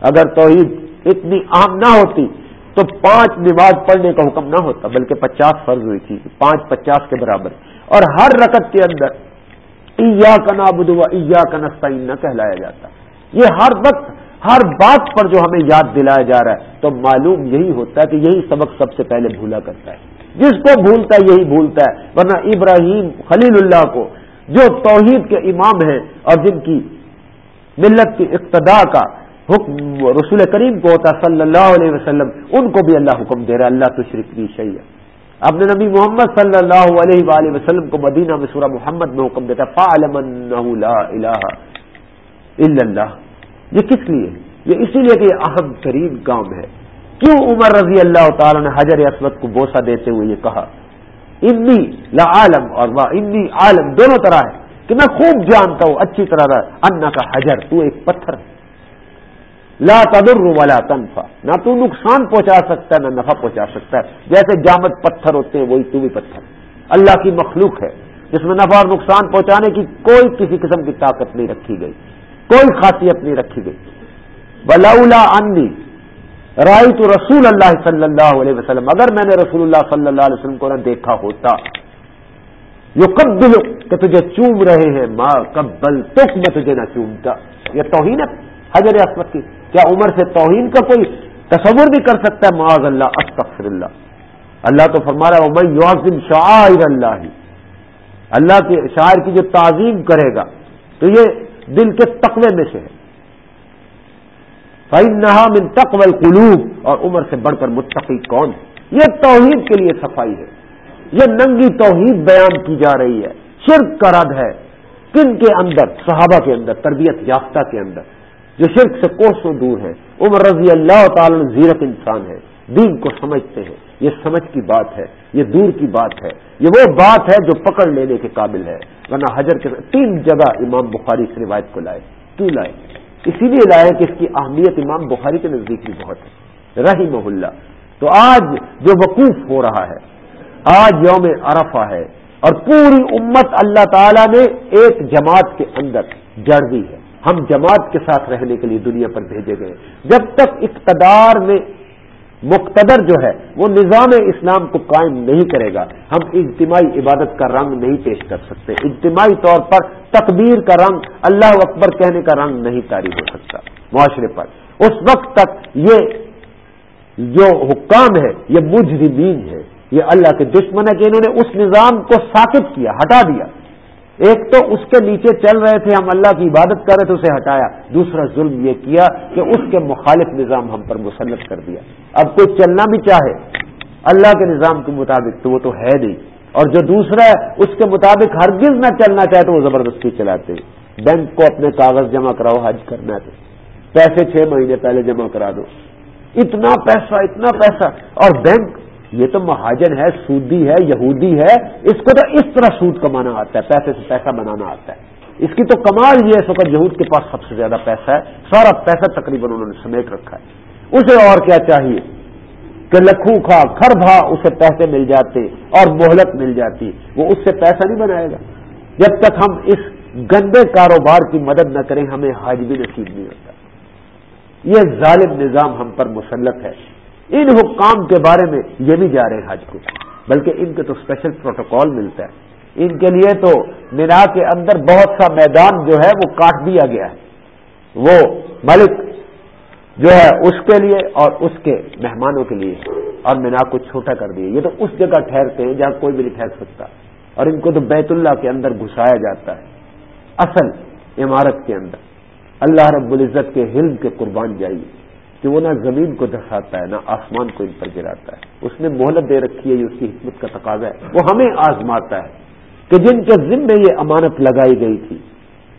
اگر توحید اتنی عام نہ ہوتی تو پانچ نماز پڑھنے کا حکم نہ ہوتا، بلکہ پچاس فرض ہوئی تھی، پانچ پچاس کے برابر۔ اور ہر رکت کے اندر ایا کا نابود ایا کا نستا نہ کہلایا جاتا۔ یہ ہر وقت ہر بات پر جو ہمیں یاد دلایا جا رہا ہے، تو معلوم یہی ہوتا ہے کہ یہی سبق سب سے پہلے بھولا کرتا ہے۔ جس کو بھولتا ہے، یہی بھولتا ہے۔ ورنہ ابراہیم خلیل اللہ کو، جو توحید کے امام ہیں اور جن کی ملت کی اقتدا کا حکم رسول کریم کو ہوتا صلی اللہ علیہ وسلم، ان کو بھی اللہ حکم دے رہا ہے۔ اللہ تو کی شعیع اپنے نبی محمد صلی اللہ علیہ وآلہ وسلم کو مدینہ میں سورہ محمد میں حکم دیتا فا لا الہ الا اللہ یہ کس لیے؟ یہ اسی لیے کہ یہ اہم ترین کام ہے۔ کیوں عمر رضی اللہ تعالی نے حجر اسود کو بوسا دیتے ہوئے یہ کہا؟ انی لا عالم اور انی عالم دونوں طرح ہے کہ میں خوب جانتا ہوں، اچھی طرح انا کا حجر، تو ایک پتھر لا تدر والا تنفا نہ تو نقصان پہنچا سکتا ہے، نہ نفع پہنچا سکتا ہے۔ جیسے جامد پتھر ہوتے ہیں، وہی تو بھی پتھر اللہ کی مخلوق ہے، جس میں نفع اور نقصان پہنچانے کی کوئی کسی قسم کی طاقت نہیں رکھی گئی۔ کوئی خاصیت نہیں رکھی گئی۔ بلا انی رائی تو رسول اللہ صلی اللہ علیہ وسلم۔ اگر میں نے رسول اللہ صلی اللہ علیہ وسلم کو نہ دیکھا ہوتا یو کب دل کہ تجھے چوم رہے ہیں ماں کبل تک میں تجھے نہ چومتا۔ یہ توہین ہے حضر اسمت کی۔ کیا عمر سے توہین کا کوئی تصور بھی کر سکتا ہے؟ معاذ اللہ استغفر اللہ اللہ تو فرما رہا ہے میں شاعر اللہ اللہ کے شاعر کی جو تعظیم کرے گا، تو یہ دل کے تقوی میں سے ہے۔ نہا من تقوی القلوب۔ اور عمر سے بڑھ کر متقی کون ہے؟ یہ توحید کے لیے صفائی ہے۔ یہ ننگی توحید بیان کی جا رہی ہے۔ شرک کا رد ہے۔ کن کے اندر؟ صحابہ کے اندر، تربیت یافتہ کے اندر۔ جو شرک سے کوسوں دور ہے۔ عمر رضی اللہ تعالی زیرت انسان ہے۔ دین کو سمجھتے ہیں۔ یہ سمجھ کی بات ہے۔ یہ دور کی بات ہے یہ وہ بات ہے جو پکڑ لینے کے قابل ہے ورنہ حجر کے تین جگہ امام بخاری اس روایت کو لائے، کیوں لائے؟ اسی لیے لائے کہ اس کی اہمیت امام بخاری کے نزدیک بھی بہت ہے۔ رہی محلہ تو آج جو وقوف ہو رہا ہے، آج یوم عرفہ ہے اور پوری امت اللہ تعالی نے ایک جماعت کے اندر جڑ دی ہے۔ ہم جماعت کے ساتھ رہنے کے لیے دنیا پر بھیجے گئے۔ جب تک اقتدار میں مقتدر جو ہے، وہ نظام اسلام کو قائم نہیں کرے گا۔ ہم اجتماعی عبادت کا رنگ نہیں پیش کر سکتے۔ اجتماعی طور پر تقبیر کا رنگ، اللہ اکبر کہنے کا رنگ نہیں تاری ہو سکتا۔ معاشرے پر۔ اس وقت تک یہ جو حکام ہے، یہ مجرمین ہے یہ اللہ کے دشمن ہے کہ انہوں نے اس نظام کو ثابت کیا، ہٹا دیا۔ ایک تو اس کے نیچے چل رہے تھے، ہم اللہ کی عبادت کر رہے تھے، اسے ہٹایا۔ دوسرا ظلم یہ کیا کہ اس کے مخالف نظام ہم پر مسلط کر دیا۔ اب کوئی چلنا بھی چاہے، اللہ کے نظام کے مطابق تو وہ تو ہے نہیں۔ اور جو دوسرا ہے، اس کے مطابق ہرگز نہ چلنا چاہے تو وہ زبردستی چلاتے ہیں۔ بینک کو اپنے کاغذ جمع کراؤ، حج کرنا ہے پیسے چھ مہینے پہلے جمع کرا دو۔ اتنا پیسہ اتنا پیسہ۔ اور بینک یہ تو مہاجن ہے، سودی ہے، یہودی ہے، اس کو تو اس طرح سود کمانا آتا ہے، پیسے سے پیسہ بنانا آتا ہے۔ اس کی تو کمال یہ ہے سو یہود کے پاس سب سے زیادہ پیسہ ہے، سارا پیسہ تقریباً انہوں نے سمیٹ رکھا ہے۔ اسے اور کیا چاہیے؟ کہ لکھو کھا، کھر بھا، اسے پیسے مل جاتے اور مہلت مل جاتی۔ وہ اس سے پیسہ نہیں بنائے گا۔ جب تک ہم اس گندے کاروبار کی مدد نہ کریں، ہمیں حج بھی نصیب نہیں ہوتا۔ یہ ظالم نظام ہم پر مسلط ہے۔ ان حکام کے بارے میں یہ بھی جا رہے ہیں حج کو۔ بلکہ ان کے تو اسپیشل پروٹوکال ملتا ہے ان کے لیے تو مینا کے اندر بہت سا میدان جو ہے وہ کاٹ دیا گیا ہے۔ وہ ملک جو ہے اس کے لیے اور اس کے مہمانوں کے لیے اور مینا کو چھوٹا کر دیا۔ یہ تو اس جگہ ٹھہرتے ہیں جہاں کوئی بھی نہیں ٹھہر سکتا۔ اور ان کو تو بیت اللہ کے اندر گھسایا جاتا ہے۔ اصل عمارت کے اندر۔ اللہ رب العزت کے حلم کے قربان جائیے۔ کہ وہ نہ زمین کو دساتا ہے، نہ آسمان کو ان پر گراتا ہے۔ اس نے مہلت دے رکھی ہے، یہ اس کی حکمت کا تقاضا ہے۔ وہ ہمیں آزماتا ہے کہ جن کے ذمے یہ امانت لگائی گئی تھی،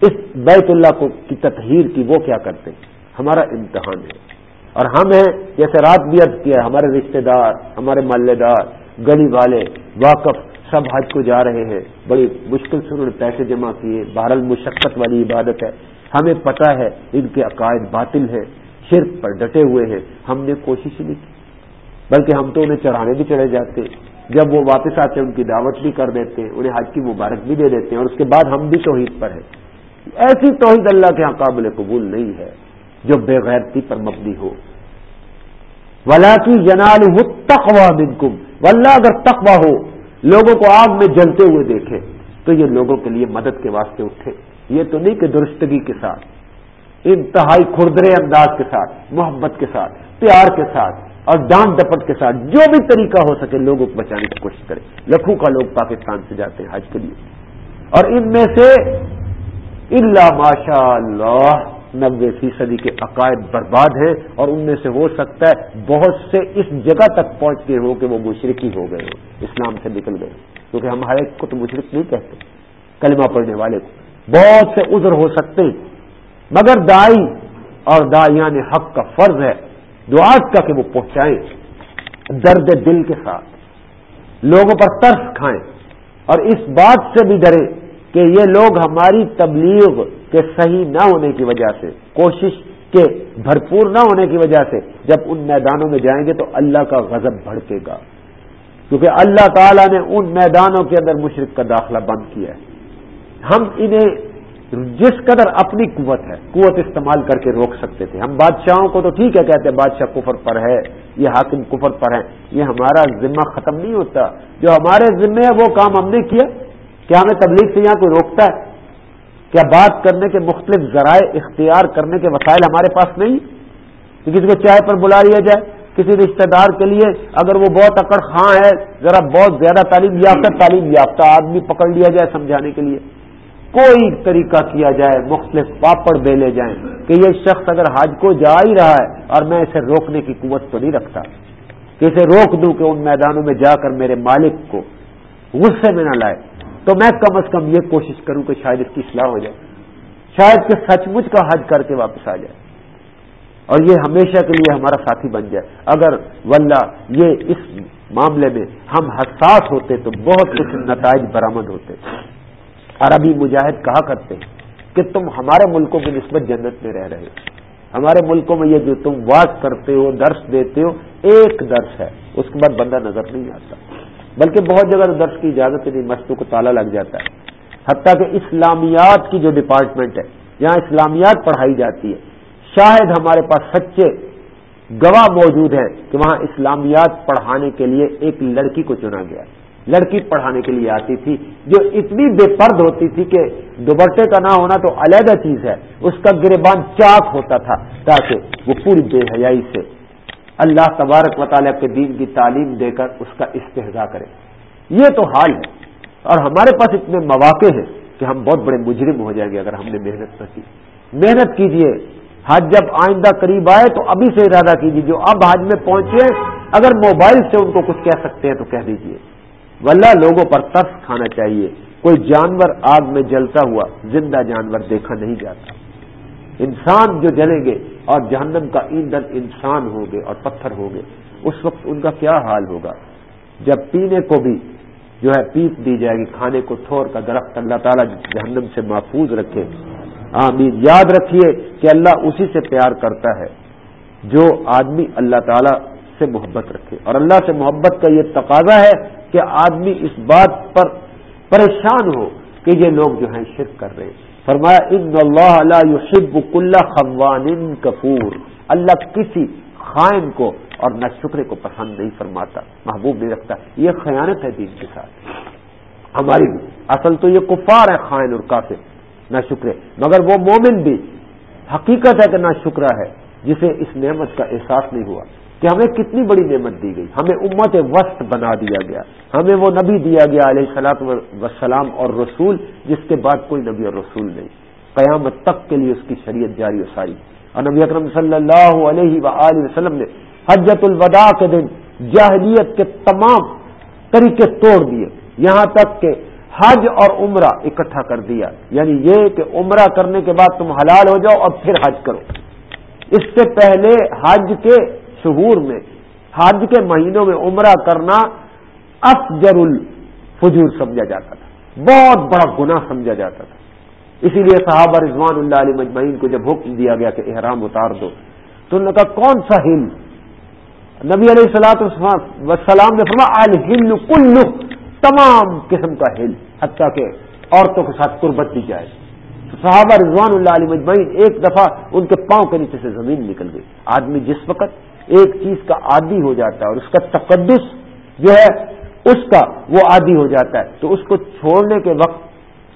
اس بیت اللہ کو کی تطہیر کی وہ کیا کرتے؟ ہمارا امتحان ہے۔ اور ہم ہیں، جیسے رات بھی عرض کیا ہمارے رشتہ دار، ہمارے محلے دار، گلی والے، واقف سب حج کو جا رہے ہیں۔ بڑی مشکل سے انہوں نے پیسے جمع کیے۔ بہر المشقت والی عبادت ہے۔ ہمیں پتہ ہے ان کے عقائد باطل ہیں۔ شرک پر ڈٹے ہوئے ہیں۔ ہم نے کوشش نہیں کی، بلکہ ہم تو انہیں چڑھانے بھی چڑھے جاتے۔ جب وہ واپس آتے، ان کی دعوت بھی کر دیتے، انہیں حج کی مبارک بھی دے دیتے ہیں اور اس کے بعد ہم بھی توحید پر ہیں۔ ایسی توحید اللہ کے یہاں قابل قبول نہیں ہے، جو بے غیرتی پر مبنی ہو۔ ولا کی جنال تخوا بنکم ولہ اگر تخوا ہو، لوگوں کو آگ میں جلتے ہوئے دیکھے، تو یہ لوگوں کے لیے مدد کے واسطے اٹھے۔ یہ تو نہیں کہ درستگی کے ساتھ۔ انتہائی کھردرے انداز کے ساتھ، محبت کے ساتھ، پیار کے ساتھ اور ڈانٹ ڈپٹ کے ساتھ، جو بھی طریقہ ہو سکے لوگوں کو بچانے کی کوشش کرے لکھوں کا لوگ پاکستان سے جاتے ہیں حج کے لیے۔ اور ان میں سے اللہ ماشاء اللہ نبے فیصدی کے عقائد برباد ہیں اور ان میں سے ہو سکتا ہے بہت سے اس جگہ تک پہنچ کے ہو کہ وہ مشرقی ہو گئے ہو اسلام سے نکل گئے کیونکہ ہم ہر ایک کو تو مشرق نہیں کہتے، کلمہ پڑھنے والے کو۔ بہت سے عذر ہو سکتے ہیں۔ مگر دائی اور دائیان حق کا فرض ہے، دعا کا کہ وہ پہنچائیں درد دل کے ساتھ، لوگوں پر ترس کھائیں اور اس بات سے بھی ڈرے کہ یہ لوگ ہماری تبلیغ کے صحیح نہ ہونے کی وجہ سے، کوشش کے بھرپور نہ ہونے کی وجہ سے جب ان میدانوں میں جائیں گے تو اللہ کا غضب بھڑکے گا۔ کیونکہ اللہ تعالیٰ نے ان میدانوں کے اندر مشرق کا داخلہ بند کیا ہے۔ ہم انہیں جس قدر اپنی قوت ہے، قوت استعمال کر کے روک سکتے تھے۔ ہم بادشاہوں کو تو ٹھیک ہے کہتے ہیں، بادشاہ کفر پر ہے، یہ حاکم کفر پر ہے یہ ہمارا ذمہ ختم نہیں ہوتا۔ جو ہمارے ذمے ہے، وہ کام ہم نے کیا۔ کیا ہمیں تبلیغ سے یہاں کوئی روکتا ہے؟ کیا بات کرنے کے مختلف ذرائع اختیار کرنے کے وسائل ہمارے پاس نہیں؟ کہ کسی کو چائے پر بلا لیا جائے، کسی رشتہ دار کے لیے اگر وہ بہت اکڑ خاں ہے، ذرا بہت زیادہ تعلیم یافتہ تعلیم یافتہ آدمی پکڑ لیا جائے سمجھانے کے لیے۔ کوئی طریقہ کیا جائے، مختلف پاپڑ بیلے جائیں کہ یہ شخص اگر حج کو جا ہی رہا ہے اور میں اسے روکنے کی قوت تو نہیں رکھتا، کہ اسے روک دوں کہ ان میدانوں میں جا کر میرے مالک کو غصے میں نہ لائے، تو میں کم از کم یہ کوشش کروں کہ شاید اس کی اصلاح ہو جائے، شاید کہ سچ مچ کا حج کر کے واپس آ جائے۔ اور یہ ہمیشہ کے لیے ہمارا ساتھی بن جائے۔ اگر ولہ یہ اس معاملے میں ہم حساس ہوتے تو بہت کچھ نتائج برآمد ہوتے۔ عربی مجاہد کہا کرتے کہ تم ہمارے ملکوں کی نسبت جنت میں رہ رہے ہو۔ ہمارے ملکوں میں یہ جو تم واچ کرتے ہو، درس دیتے ہو، ایک درس ہے۔ اس کے بعد بندہ نظر نہیں آتا۔ بلکہ بہت جگہ درس کی اجازت نہیں، مستوں کو تالا لگ جاتا ہے۔ حتیٰ کہ اسلامیات کی جو ڈپارٹمنٹ ہے جہاں اسلامیات پڑھائی جاتی ہے۔ شاید ہمارے پاس سچے گواہ موجود ہیں کہ وہاں اسلامیات پڑھانے کے لیے ایک لڑکی کو چنا گیا۔ لڑکی پڑھانے کے لیے آتی تھی، جو اتنی بے پرد ہوتی تھی کہ دوبٹے کا نہ ہونا تو علیحدہ چیز ہے۔ اس کا گربان چاک ہوتا تھا تاکہ وہ پوری بے حیائی سے اللہ تبارک و تعالیٰ کے دین کی تعلیم دے کر اس کا استحضا کرے۔ یہ تو حال ہے۔ اور ہمارے پاس اتنے مواقع ہیں کہ ہم بہت بڑے مجرم ہو جائیں گے اگر ہم نے محنت نہ کی۔ محنت کیجیے۔ حج جب آئندہ قریب آئے تو ابھی سے ارادہ کیجیے جو اب حج میں پہنچے اگر موبائل سے ان کو کچھ کہہ سکتے ہیں تو کہہ دیجیے ولہ لوگوں پر ترس کھانا چاہیے۔ کوئی جانور آگ میں جلتا ہوا زندہ جانور دیکھا نہیں جاتا۔ انسان جو جلیں گے اور جہنم کا ایندھن انسان ہوں گے اور پتھر ہوں گے، اس وقت ان کا کیا حال ہوگا؟ جب پینے کو بھی جو ہے پیپ دی جائے گی، کھانے کو ٹھور کا درخت اللہ تعالیٰ جہنم سے محفوظ رکھے۔ آمین۔ یاد رکھیے کہ اللہ اسی سے پیار کرتا ہے جو آدمی اللہ تعالی سے محبت رکھے۔ اور اللہ سے محبت کا یہ تقاضا ہے کہ آدمی اس بات پر پریشان ہو کہ یہ لوگ جو ہیں شرک کر رہے ہیں۔ فرمایا، ان اللہ علیہ یحب کل خوان کفور۔ اللہ کسی خائن کو اور نہ شکرے کو پسند نہیں فرماتا۔ محبوب نہیں رکھتا۔ یہ خیانت ہے دین کے ساتھ۔ ہماری اصل تو یہ کفار ہے خائن اور کافر۔ نہ شکرے۔ مگر وہ مومن بھی حقیقت ہے کہ نہ شکرہ ہے، جسے اس نعمت کا احساس نہیں ہوا۔ کہ ہمیں کتنی بڑی نعمت دی گئی۔ ہمیں امت وسط بنا دیا گیا۔ ہمیں وہ نبی دیا گیا علیہ سلاط وسلام اور رسول جس کے بعد کوئی نبی اور رسول نہیں۔ قیامت تک کے لیے اس کی شریعت جاری و ساری۔ اور نبی اکرم صلی اللہ علیہ و وسلم نے حجت الوداع کے دن جاہلیت کے تمام طریقے توڑ دیے۔ یہاں تک کہ حج اور عمرہ اکٹھا کر دیا۔ یعنی یہ کہ عمرہ کرنے کے بعد تم حلال ہو جاؤ اور پھر حج کرو۔ اس سے پہلے حج کے شہور میں، حج کے مہینوں میں عمرہ کرنا افجر الفجور سمجھا جاتا تھا۔ بہت بڑا گناہ سمجھا جاتا تھا۔ اسی لیے صحابہ رضوان اللہ علیہ مجمعین کو جب حکم دیا گیا کہ احرام اتار دو، تو انہوں نے کہا، کون سا ہل نبی علیہ السلاط وسلام نے فرما الہل کلو تمام قسم کا ہل حتیٰ کہ عورتوں کے ساتھ قربت دی جائے۔ صحابہ رضوان اللہ علیہ مجمعین ایک دفعہ ان کے پاؤں کے نیچے سے زمین نکل گئی۔ آدمی جس وقت ایک چیز کا عادی ہو جاتا ہے اور اس کا تقدس جو ہے، اس کا وہ عادی ہو جاتا ہے۔ تو اس کو چھوڑنے کے وقت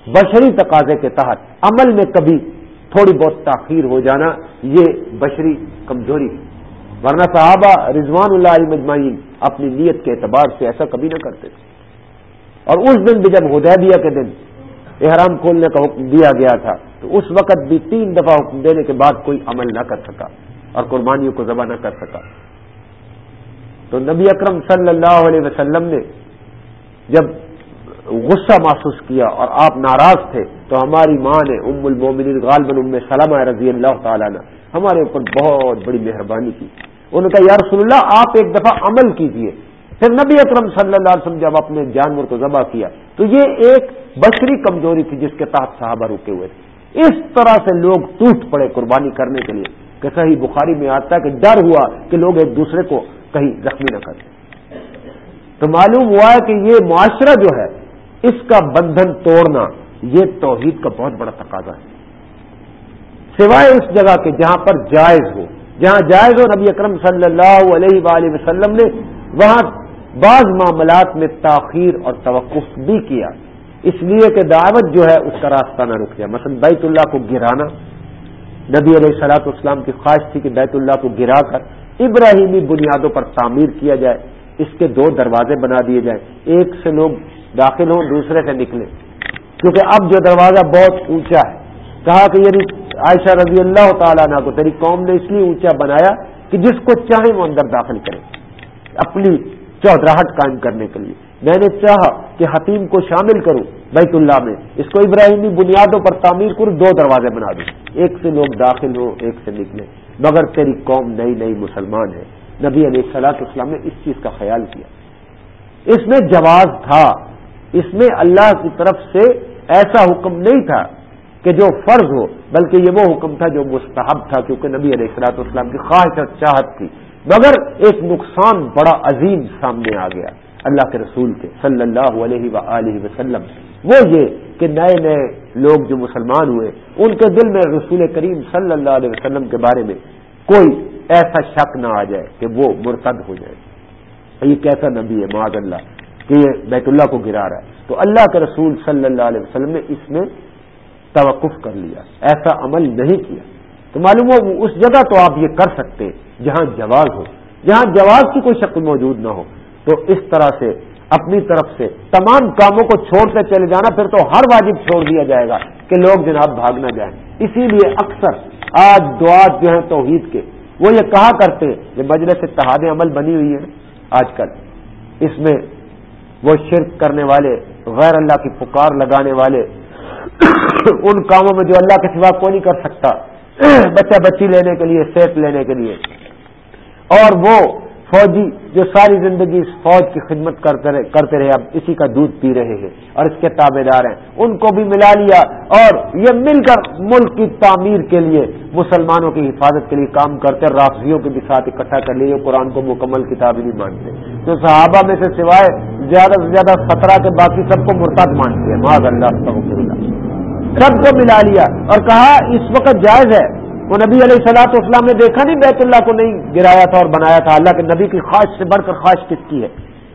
بشری تقاضے کے تحت عمل میں کبھی تھوڑی بہت تاخیر ہو جانا، یہ بشری کمزوری ورنہ صحابہ رضوان اللہ علیہ مجمعین اپنی نیت کے اعتبار سے ایسا کبھی نہ کرتے۔ تھے اور اس دن بھی جب ہدیبیہ کے دن احرام کھولنے کا حکم دیا گیا تھا، تو اس وقت بھی تین دفعہ حکم دینے کے بعد کوئی عمل نہ کر سکا۔ اور قربانیوں کو ذبح نہ کر سکا۔ تو نبی اکرم صلی اللہ علیہ وسلم نے جب غصہ محسوس کیا اور آپ ناراض تھے، تو ہماری ماں نے ام المومنین غالباً ام سلمہ رضی اللہ تعالیٰ نے ہمارے اوپر بہت بڑی مہربانی کی۔ انہوں نے کہا، یا رسول اللہ، آپ ایک دفعہ عمل کیجیے۔ پھر نبی اکرم صلی اللہ علیہ وسلم جب اپنے جانور کو ذبح کیا، تو یہ ایک بشری کمزوری تھی جس کے تحت صحابہ رکے ہوئے تھے۔ اس طرح سے لوگ ٹوٹ پڑے قربانی کرنے کے لیے۔ کہ صحیح بخاری میں آتا ہے کہ ڈر ہوا کہ لوگ ایک دوسرے کو کہیں زخمی نہ کریں۔ تو معلوم ہوا ہے کہ یہ معاشرہ جو ہے، اس کا بندھن توڑنا یہ توحید کا بہت بڑا تقاضا ہے۔ سوائے اس جگہ کے جہاں پر جائز ہو، جہاں جائز ہو، نبی اکرم صلی اللہ علیہ وآلہ وسلم نے وہاں بعض معاملات میں تاخیر اور توقف بھی کیا۔ اس لیے کہ دعوت جو ہے، اس کا راستہ نہ رک جائے۔ مثلا بیت اللہ کو گرانا نبی علیہ سلاط اسلام کی خواہش تھی کہ بیت اللہ کو گرا کر ابراہیمی بنیادوں پر تعمیر کیا جائے، اس کے دو دروازے بنا دیے جائیں۔ ایک سے لوگ داخل ہوں، دوسرے سے نکلیں۔ کیونکہ اب جو دروازہ بہت اونچا ہے، کہا کہ یعنی عائشہ رضی اللہ تعالیٰ عنہ کو، تیری قوم نے اس لیے اونچا بنایا کہ جس کو چاہیں وہ اندر داخل کرے۔ اپنی چودراہٹ قائم کرنے کے لیے۔ میں نے چاہا کہ حتیم کو شامل کروں بیت اللہ میں۔ اس کو ابراہیمی بنیادوں پر تعمیر کروں دو دروازے بنا دوں۔ ایک سے لوگ داخل ہوں، ایک سے نکلے۔ مگر تیری قوم نئی نئی مسلمان ہے۔ نبی علیہ السلاط اسلام نے اس چیز کا خیال کیا۔ اس میں جواز تھا۔ اس میں اللہ کی طرف سے ایسا حکم نہیں تھا کہ جو فرض ہو، بلکہ یہ وہ حکم تھا جو مستحب تھا، کیونکہ نبی علیہ السلاط اسلام کی خواہش اور چاہت تھی۔ مگر ایک نقصان بڑا عظیم سامنے آ گیا۔ اللہ کے رسول کے صلی اللہ علیہ و وسلم۔ وہ یہ کہ نئے نئے لوگ جو مسلمان ہوئے، ان کے دل میں رسول کریم صلی اللہ علیہ وسلم کے بارے میں کوئی ایسا شک نہ آ جائے کہ وہ مرتد ہو جائے۔ یہ کیسا نبی ہے، معاذ اللہ، کہ یہ بیت اللہ کو گرا رہا ہے۔ تو اللہ کے رسول صلی اللہ علیہ وسلم نے اس میں توقف کر لیا، ایسا عمل نہیں کیا۔ تو معلوم ہو، اس جگہ تو آپ یہ کر سکتے، جہاں جواز ہو۔ جہاں جواز کی کوئی شکل موجود نہ ہو۔ تو اس طرح سے اپنی طرف سے تمام کاموں کو چھوڑتے چلے جانا، پھر تو ہر واجب چھوڑ دیا جائے گا کہ لوگ جناب بھاگ نہ جائیں۔ اسی لیے اکثر آج دعا جو ہیں توحید کے، وہ یہ کہا کرتے یہ مجلس اتحاد عمل بنی ہوئی ہے آج کل۔ اس میں وہ شرک کرنے والے، غیر اللہ کی پکار لگانے والے، ان کاموں میں جو اللہ کے سوا کوئی نہیں کر سکتا۔ بچہ بچی لینے کے لیے، صحت لینے کے لیے۔ اور وہ فوجی جو ساری زندگی اس فوج کی خدمت کرتے رہے اب اسی کا دودھ پی رہے ہیں اور اس کے تابے دار ہیں۔ ان کو بھی ملا لیا اور یہ مل کر ملک کی تعمیر کے لیے، مسلمانوں کی حفاظت کے لیے کام کرتے، رافضیوں کے بھی ساتھ اکٹھا کر لیے قرآن کو مکمل کتاب نہیں مانتے۔ تو صحابہ میں سے سوائے زیادہ سے زیادہ سترہ کے باقی سب کو مرتاد مانتے ہیں۔ ماض اللہ۔ سب کو ملا لیا اور کہا، اس وقت جائز ہے۔ وہ نبی علیہ سلاۃ اسلام نے دیکھا نہیں، بیت اللہ کو نہیں گرایا تھا اور بنایا تھا۔ اللہ کے نبی کی خواہش سے بڑھ کر خواہش کس کی ہے؟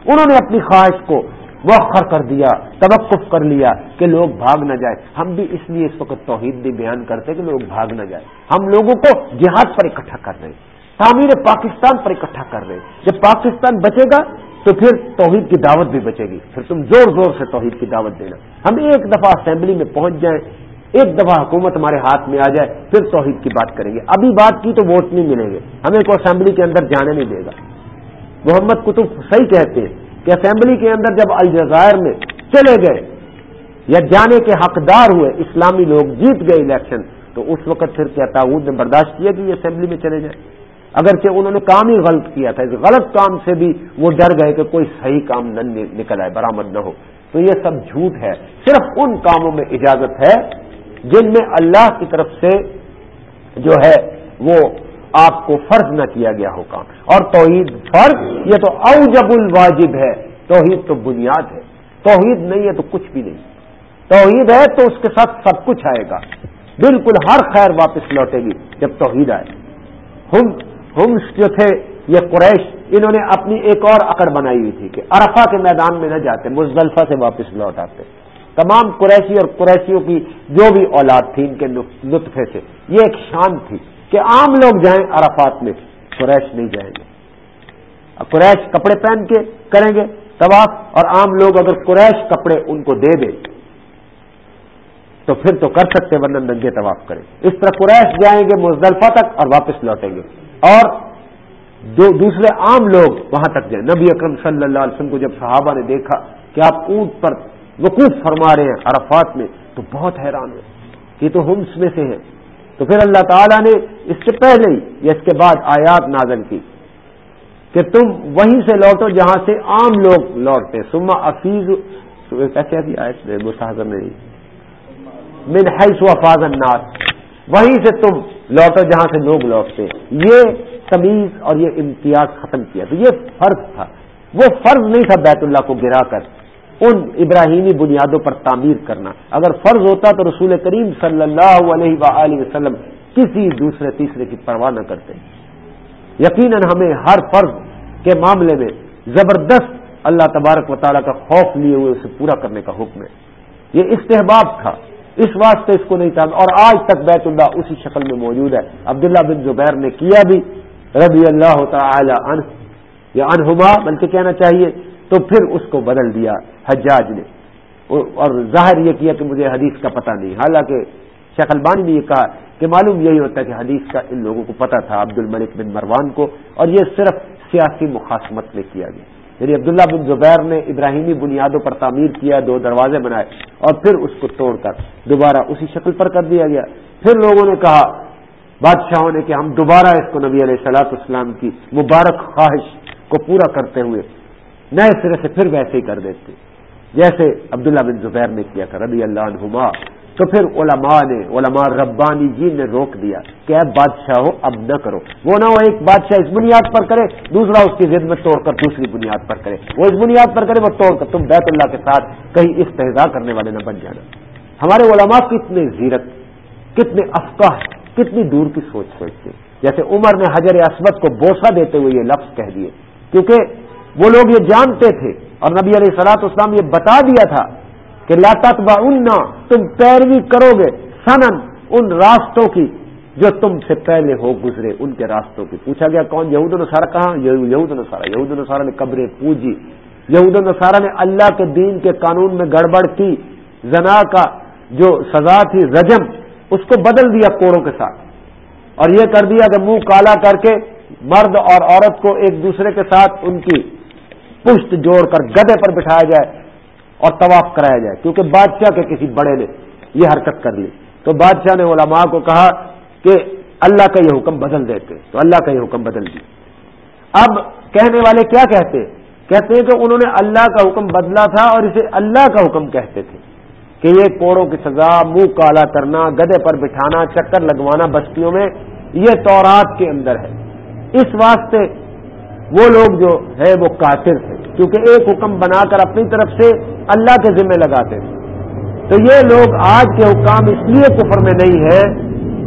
انہوں نے اپنی خواہش کو وخر کر دیا، توقف کر لیا کہ لوگ بھاگ نہ جائے ہم بھی اس لیے اس وقت توحید بھی بیان کرتے کہ لوگ بھاگ نہ جائے ہم لوگوں کو جہاد پر اکٹھا کر رہے ہیں۔ تعمیر پاکستان پر اکٹھا کر رہے ہیں۔ جب پاکستان بچے گا تو پھر توحید کی دعوت بھی بچے گی۔ پھر تم زور زور سے توحید کی دعوت دینا۔ ہم ایک دفعہ اسمبلی میں پہنچ جائیں۔ ایک دفعہ حکومت ہمارے ہاتھ میں آ جائے، پھر توحید کی بات کریں گے۔ ابھی بات کی تو ووٹ نہیں ملیں گے۔ ہمیں کو اسمبلی کے اندر جانے نہیں دے گا۔ محمد کتب صحیح کہتے ہیں کہ اسمبلی کے اندر جب الجزائر میں چلے گئے یا جانے کے حقدار ہوئے، اسلامی لوگ جیت گئے الیکشن، تو اس وقت پھر کیا تعود نے برداشت کیا کہ یہ اسمبلی میں چلے جائیں۔ اگرچہ انہوں نے کام ہی غلط کیا تھا، اس غلط کام سے بھی وہ ڈر گئے کہ کوئی صحیح کام نہ نکل آئے، برآمد نہ ہو۔ تو یہ سب جھوٹ ہے۔ صرف ان کاموں میں اجازت ہے جن میں اللہ کی طرف سے جو ہے وہ آپ کو فرض نہ کیا گیا ہو کام۔ اور توحید فرض، یہ تو اوجب الواجب ہے۔ توحید تو بنیاد ہے۔ توحید نہیں ہے تو کچھ بھی نہیں۔ توحید ہے تو اس کے ساتھ سب کچھ آئے گا۔ بالکل ہر خیر واپس لوٹے گی جب توحید آئے۔ ہم ہم جو تھے، یہ قریش، انہوں نے اپنی ایک اور اکڑ بنائی ہوئی تھی کہ ارفا کے میدان میں نہ جاتے، مزدلفہ سے واپس لوٹ آتے۔ تمام قریشی اور قریشیوں کی جو بھی اولاد تھی ان کے لطفے سے۔ یہ ایک شان تھی کہ عام لوگ جائیں عرفات میں، قریش نہیں جائیں گے۔ قریش کپڑے پہن کے کریں گے طواف، اور عام لوگ اگر قریش کپڑے ان کو دے دیں، تو پھر تو کر سکتے ورنہ ننگے طواف کریں۔ اس طرح قریش جائیں گے مزدلفہ تک اور واپس لوٹیں گے۔ اور دو دوسرے عام لوگ وہاں تک جائیں۔ نبی اکرم صلی اللہ علیہ وسلم کو جب صحابہ نے دیکھا کہ آپ اونٹ پر وقوف فرما رہے ہیں عرفات میں، تو بہت حیران ہے یہ تو ہمس میں سے ہے تو پھر اللہ تعالیٰ نے اس سے پہلے ہی یا اس کے بعد آیات نازل کی کہ تم وہیں سے لوٹو جہاں سے عام لوگ لوٹتے۔ سما افیز کیسے ابھی آئے مساظر نہیں۔ من حیث افاظ الناس۔ وہیں سے تم لوٹو جہاں سے لوگ لوٹتے۔ یہ تمیز اور یہ امتیاز ختم کیا۔ تو یہ فرض تھا۔ وہ فرض نہیں تھا بیت اللہ کو گرا کر۔ ان ابراہیمی بنیادوں پر تعمیر کرنا۔ اگر فرض ہوتا تو رسول کریم صلی اللہ علیہ و وسلم کسی دوسرے تیسرے کی پرواہ نہ کرتے۔ یقیناً ہمیں ہر فرض کے معاملے میں زبردست اللہ تبارک و تعالیٰ کا خوف لیے ہوئے اسے پورا کرنے کا حکم ہے۔ یہ استحباب تھا۔ اس واسطے اس کو نہیں تھا۔ اور آج تک بیت اللہ اسی شکل میں موجود ہے۔ عبداللہ بن زبیر نے کیا بھی رضی اللہ تعالی عنہ یا انہما بلکہ کہنا چاہیے تو پھر اس کو بدل دیا حجاج نے۔ اور ظاہر یہ کیا کہ مجھے حدیث کا پتہ نہیں۔ حالانکہ شیخ البانی نے یہ کہا کہ معلوم یہی ہوتا ہے کہ حدیث کا ان لوگوں کو پتہ تھا، عبد الملک بن مروان کو، اور یہ صرف سیاسی مخاصمت میں کیا گیا۔ یعنی عبداللہ بن زبیر نے ابراہیمی بنیادوں پر تعمیر کیا، دو دروازے بنائے، اور پھر اس کو توڑ کر دوبارہ اسی شکل پر کر دیا گیا۔ پھر لوگوں نے کہا، بادشاہوں نے کہ ہم دوبارہ اس کو نبی علیہ السلاط اسلام کی مبارک خواہش کو پورا کرتے ہوئے نئے سرے سے پھر ویسے ہی کر دیتے۔ جیسے عبداللہ بن زبیر نے کیا تھا، رضی اللہ عنہما، تو پھر علماء نے، علماء ربانی جی نے روک دیا کہ اب بادشاہ ہو اب نہ کرو۔ وہ نہ وہ ایک بادشاہ اس بنیاد پر کرے، دوسرا اس کی ضد میں توڑ کر دوسری بنیاد پر کرے۔ وہ اس بنیاد پر کرے، وہ توڑ کر تم بیت اللہ کے ساتھ کہیں استحضا کرنے والے نہ بن جانا۔ ہمارے علماء کتنے زیرت، کتنے افقاہ کتنی دور کی سوچ سوچتے۔ جیسے عمر نے حجر اسمت کو بوسا دیتے ہوئے یہ لفظ کہہ دیے، کیونکہ وہ لوگ یہ جانتے تھے اور نبی علیہ سلاط اسلام یہ بتا دیا تھا کہ لاطت با تم پیروی کرو گے سنن ان راستوں کی جو تم سے پہلے ہو گزرے، ان کے راستوں کی۔ پوچھا گیا کون، یہود نصارہ کہاں؟ یہود نصارہ۔ یہود نصارہ نے قبریں پوجی۔ یہود نصارہ نے اللہ کے دین کے قانون میں گڑبڑ کی۔ زنا کا جو سزا تھی، رجم، اس کو بدل دیا کوڑوں کے ساتھ۔ اور یہ کر دیا کہ منہ کالا کر کے مرد اور عورت کو ایک دوسرے کے ساتھ ان کی پشت جوڑ کر گدے پر بٹھایا جائے اور طواف کرایا جائے، کیونکہ بادشاہ کے کسی بڑے نے یہ حرکت کر لی۔ تو بادشاہ نے علماء کو کہا کہ اللہ کا یہ حکم بدل دیتے، تو اللہ کا یہ حکم بدل دی۔ اب کہنے والے کیا کہتے؟ کہتے ہیں کہ انہوں نے اللہ کا حکم بدلا تھا اور اسے اللہ کا حکم کہتے تھے کہ یہ کوڑوں کی سزا، منہ کالا کرنا گدے پر بٹھانا، چکر لگوانا بستیوں میں، یہ تورات کے اندر ہے۔ اس واسطے وہ لوگ جو ہے وہ کافر تھے، کیونکہ ایک حکم بنا کر اپنی طرف سے اللہ کے ذمہ لگاتے تھے۔ تو یہ لوگ آج کے حکام اس لیے کفر میں نہیں ہے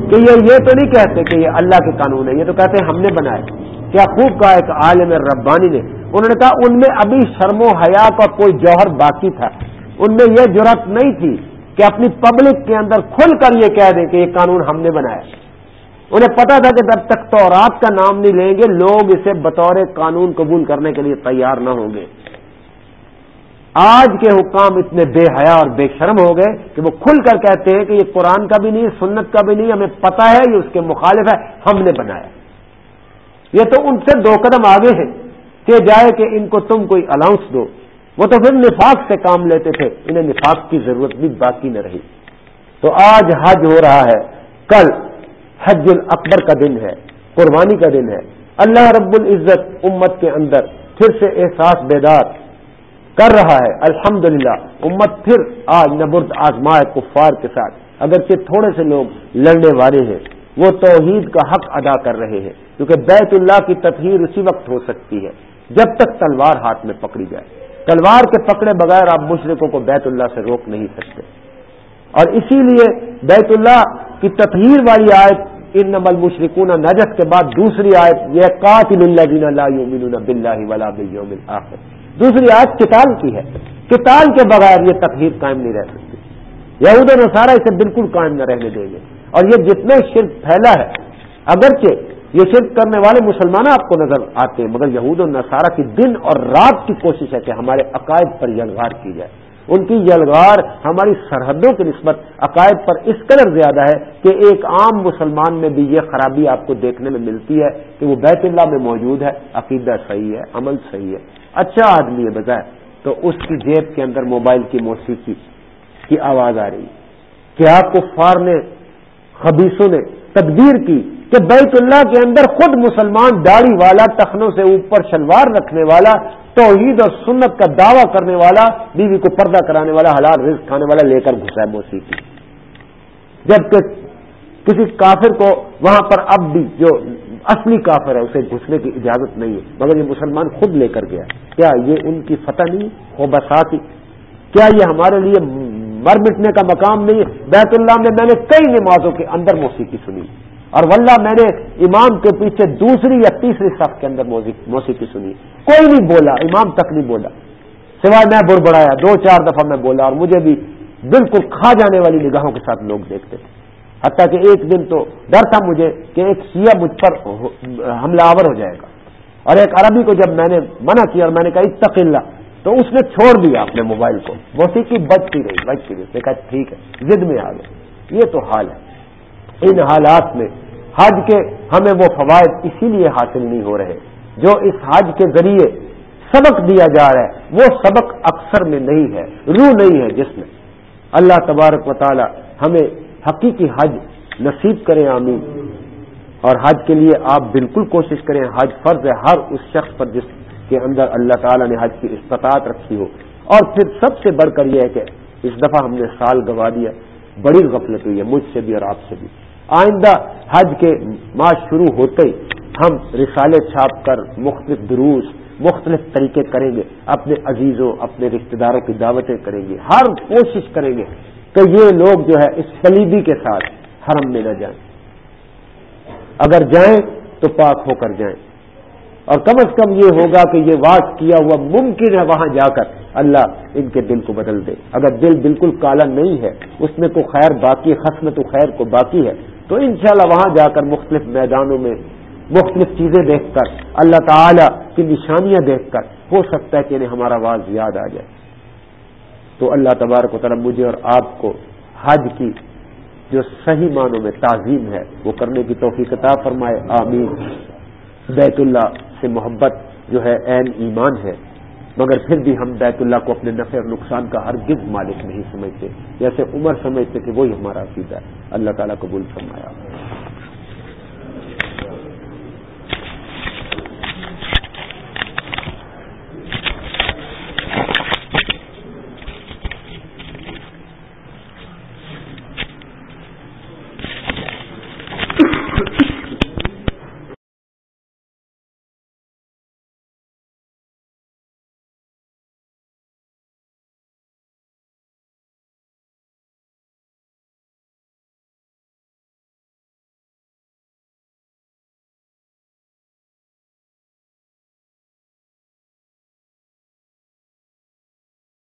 کہ یہ یہ تو نہیں کہتے کہ یہ اللہ کے قانون ہے یہ تو کہتے ہیں ہم نے بنائے کیا خوب کہا ایک عالم ربانی نے، انہوں نے کہا ان میں ابھی شرم و حیا کا کوئی جوہر باقی تھا۔ ان میں یہ ضرورت نہیں تھی کہ اپنی پبلک کے اندر کھل کر یہ کہہ دیں کہ یہ قانون ہم نے بنایا۔ انہیں پتا تھا کہ جب تک تو رات کا نام نہیں لیں گے، لوگ اسے بطور قانون قبول کرنے کے لیے تیار نہ ہوں گے۔ آج کے حکام اتنے بے حیا اور بے شرم ہو گئے کہ وہ کھل کر کہتے ہیں کہ یہ قرآن کا بھی نہیں، سنت کا بھی نہیں، ہمیں پتا ہے، یہ اس کے مخالف ہے، ہم نے بنایا۔ یہ تو ان سے دو قدم آگے ہیں۔ کہ جائے کہ ان کو تم کوئی الاؤنس دو۔ وہ تو پھر نفاق سے کام لیتے تھے، انہیں نفاق کی ضرورت بھی باقی نہ رہی۔ تو آج حج ہو رہا ہے۔ کل حج الاکبر کا دن ہے، قربانی کا دن ہے۔ اللہ رب العزت امت کے اندر پھر سے احساس بیدار کر رہا ہے۔ الحمد امت پھر آج نبرد آزمائے کفار کے ساتھ۔ اگرچہ تھوڑے سے لوگ لڑنے والے ہیں، وہ توحید کا حق ادا کر رہے ہیں، کیونکہ بیت اللہ کی تطہیر اسی وقت ہو سکتی ہے، جب تک تلوار ہاتھ میں پکڑی جائے۔ تلوار کے پکڑے بغیر آپ مشرقوں کو بیت اللہ سے روک نہیں سکتے۔ اور اسی لیے بیت اللہ کی تطہیر والی آیت ان نمل مشرقون نجس کے بعد دوسری آیت، یہ قاتل اللہ دینا بلّہ ولا بل آخر دوسری آج کتال کی ہے۔ کتال کے بغیر یہ تقہیر قائم نہیں رہ سکتی۔ یہود و نصارہ اسے بالکل قائم نہ رہنے دیں گے۔ اور یہ جتنے شرک پھیلا ہے، اگرچہ یہ شرک کرنے والے مسلمان آپ کو نظر آتے ہیں، مگر یہود و نصارہ کی دن اور رات کی کوشش ہے کہ ہمارے عقائد پر یلغار کی جائے۔ ان کی یلغار ہماری سرحدوں کی نسبت عقائد پر اس قدر زیادہ ہے کہ ایک عام مسلمان میں بھی یہ خرابی آپ کو دیکھنے میں ملتی ہے کہ وہ بیت اللہ میں موجود ہے، عقیدہ صحیح ہے، عمل صحیح ہے۔ اچھا آدمی ہے بتائے تو اس کی جیب کے اندر موبائل کی موسیقی کی آواز آ رہی۔ کیا کفار نے خبیصوں نے تدبیر کی کہ بیت اللہ کے اندر خود مسلمان داڑھی والا، ٹخنوں سے اوپر شلوار رکھنے والا توحید اور سنت کا دعویٰ کرنے والا، بیوی کو پردہ کرانے والا، حلال رزق کھانے والا، لے کر گھسا ہے موسیقی۔ جبکہ کسی کافر کو وہاں پر اب بھی جو اصلی کافر ہے، اسے گھسنے کی اجازت نہیں ہے۔ مگر یہ مسلمان خود لے کر گیا۔ کیا یہ ان کی فتح نہیں؟ ہو بساتی کیا یہ ہمارے لیے مر مٹنے کا مقام نہیں؟ ہے بیت اللہ میں میں نے کئی نمازوں کے اندر موسیقی سنی۔ اور واللہ میں نے امام کے پیچھے دوسری یا تیسری صف کے اندر موسیقی سنی۔ کوئی نہیں بولا، امام تک نہیں بولا۔ سوائے میں بڑ بڑھایا دو چار دفعہ میں بولا اور مجھے بھی بالکل کھا جانے والی نگاہوں کے ساتھ لوگ دیکھتے تھے۔ حتیٰ کہ ایک دن تو ڈر تھا مجھے کہ ایک سیاہ مجھ پر حملہ آور ہو جائے گا۔ اور ایک عربی کو جب میں نے منع کیا اور میں نے کہا اتقل تو اس نے چھوڑ دیا اپنے موبائل کو۔ موسیقی بچتی رہی بچتی رہی۔ کہا، ٹھیک ہے، ضد میں آ گئے۔ یہ تو حال ہے۔ ان حالات میں حج کے ہمیں وہ فوائد اسی لیے حاصل نہیں ہو رہے، جو اس حج کے ذریعے سبق دیا جا رہا ہے، وہ سبق اکثر میں نہیں ہے روح نہیں ہے جس میں۔ اللہ تبارک و تعالی ہمیں حقیقی حج نصیب کریں، آمین۔ اور حج کے لیے آپ بالکل کوشش کریں، حج فرض ہے، ہر اس شخص پر جس کے اندر اللہ تعالیٰ نے حج کی استطاعت رکھی ہو۔ اور پھر سب سے بڑھ کر یہ ہے کہ اس دفعہ ہم نے سال گوا دیا، بڑی غفلت ہوئی ہے، مجھ سے بھی اور آپ سے بھی۔ آئندہ حج کے ماہ شروع ہوتے ہی ہم رسالے چھاپ کر مختلف دروس، مختلف طریقے کریں گے، اپنے عزیزوں، اپنے رشتہ داروں کی دعوتیں کریں گے، ہر کوشش کریں گے کہ یہ لوگ جو ہے اس کلیبی کے ساتھ حرم میں نہ جائیں۔ اگر جائیں تو پاک ہو کر جائیں۔ اور کم از کم یہ ہوگا کہ یہ واس کیا ہوا ممکن ہے وہاں جا کر اللہ ان کے دل کو بدل دے۔ اگر دل بالکل کالا نہیں ہے، اس میں کوئی خیر باقی خسمت و خیر کو باقی ہے تو انشاءاللہ وہاں جا کر مختلف میدانوں میں مختلف چیزیں دیکھ کر اللہ تعالی کی نشانیاں دیکھ کر ہو سکتا ہے کہ انہیں ہمارا واز یاد آ جائے۔ تو اللہ تبارک و تعالی مجھے اور آپ کو حج کی جو صحیح معنوں میں تعظیم ہے، وہ کرنے کی توفیق عطا فرمائے، آمین۔ بیت اللہ سے محبت جو ہے، عین ایمان ہے۔ مگر پھر بھی ہم بیت اللہ کو اپنے نفع اور نقصان کا ہر گز مالک نہیں سمجھتے، جیسے عمر سمجھتے کہ وہی ہمارا عقیدہ ہے۔ اللہ تعالیٰ قبول فرمایا۔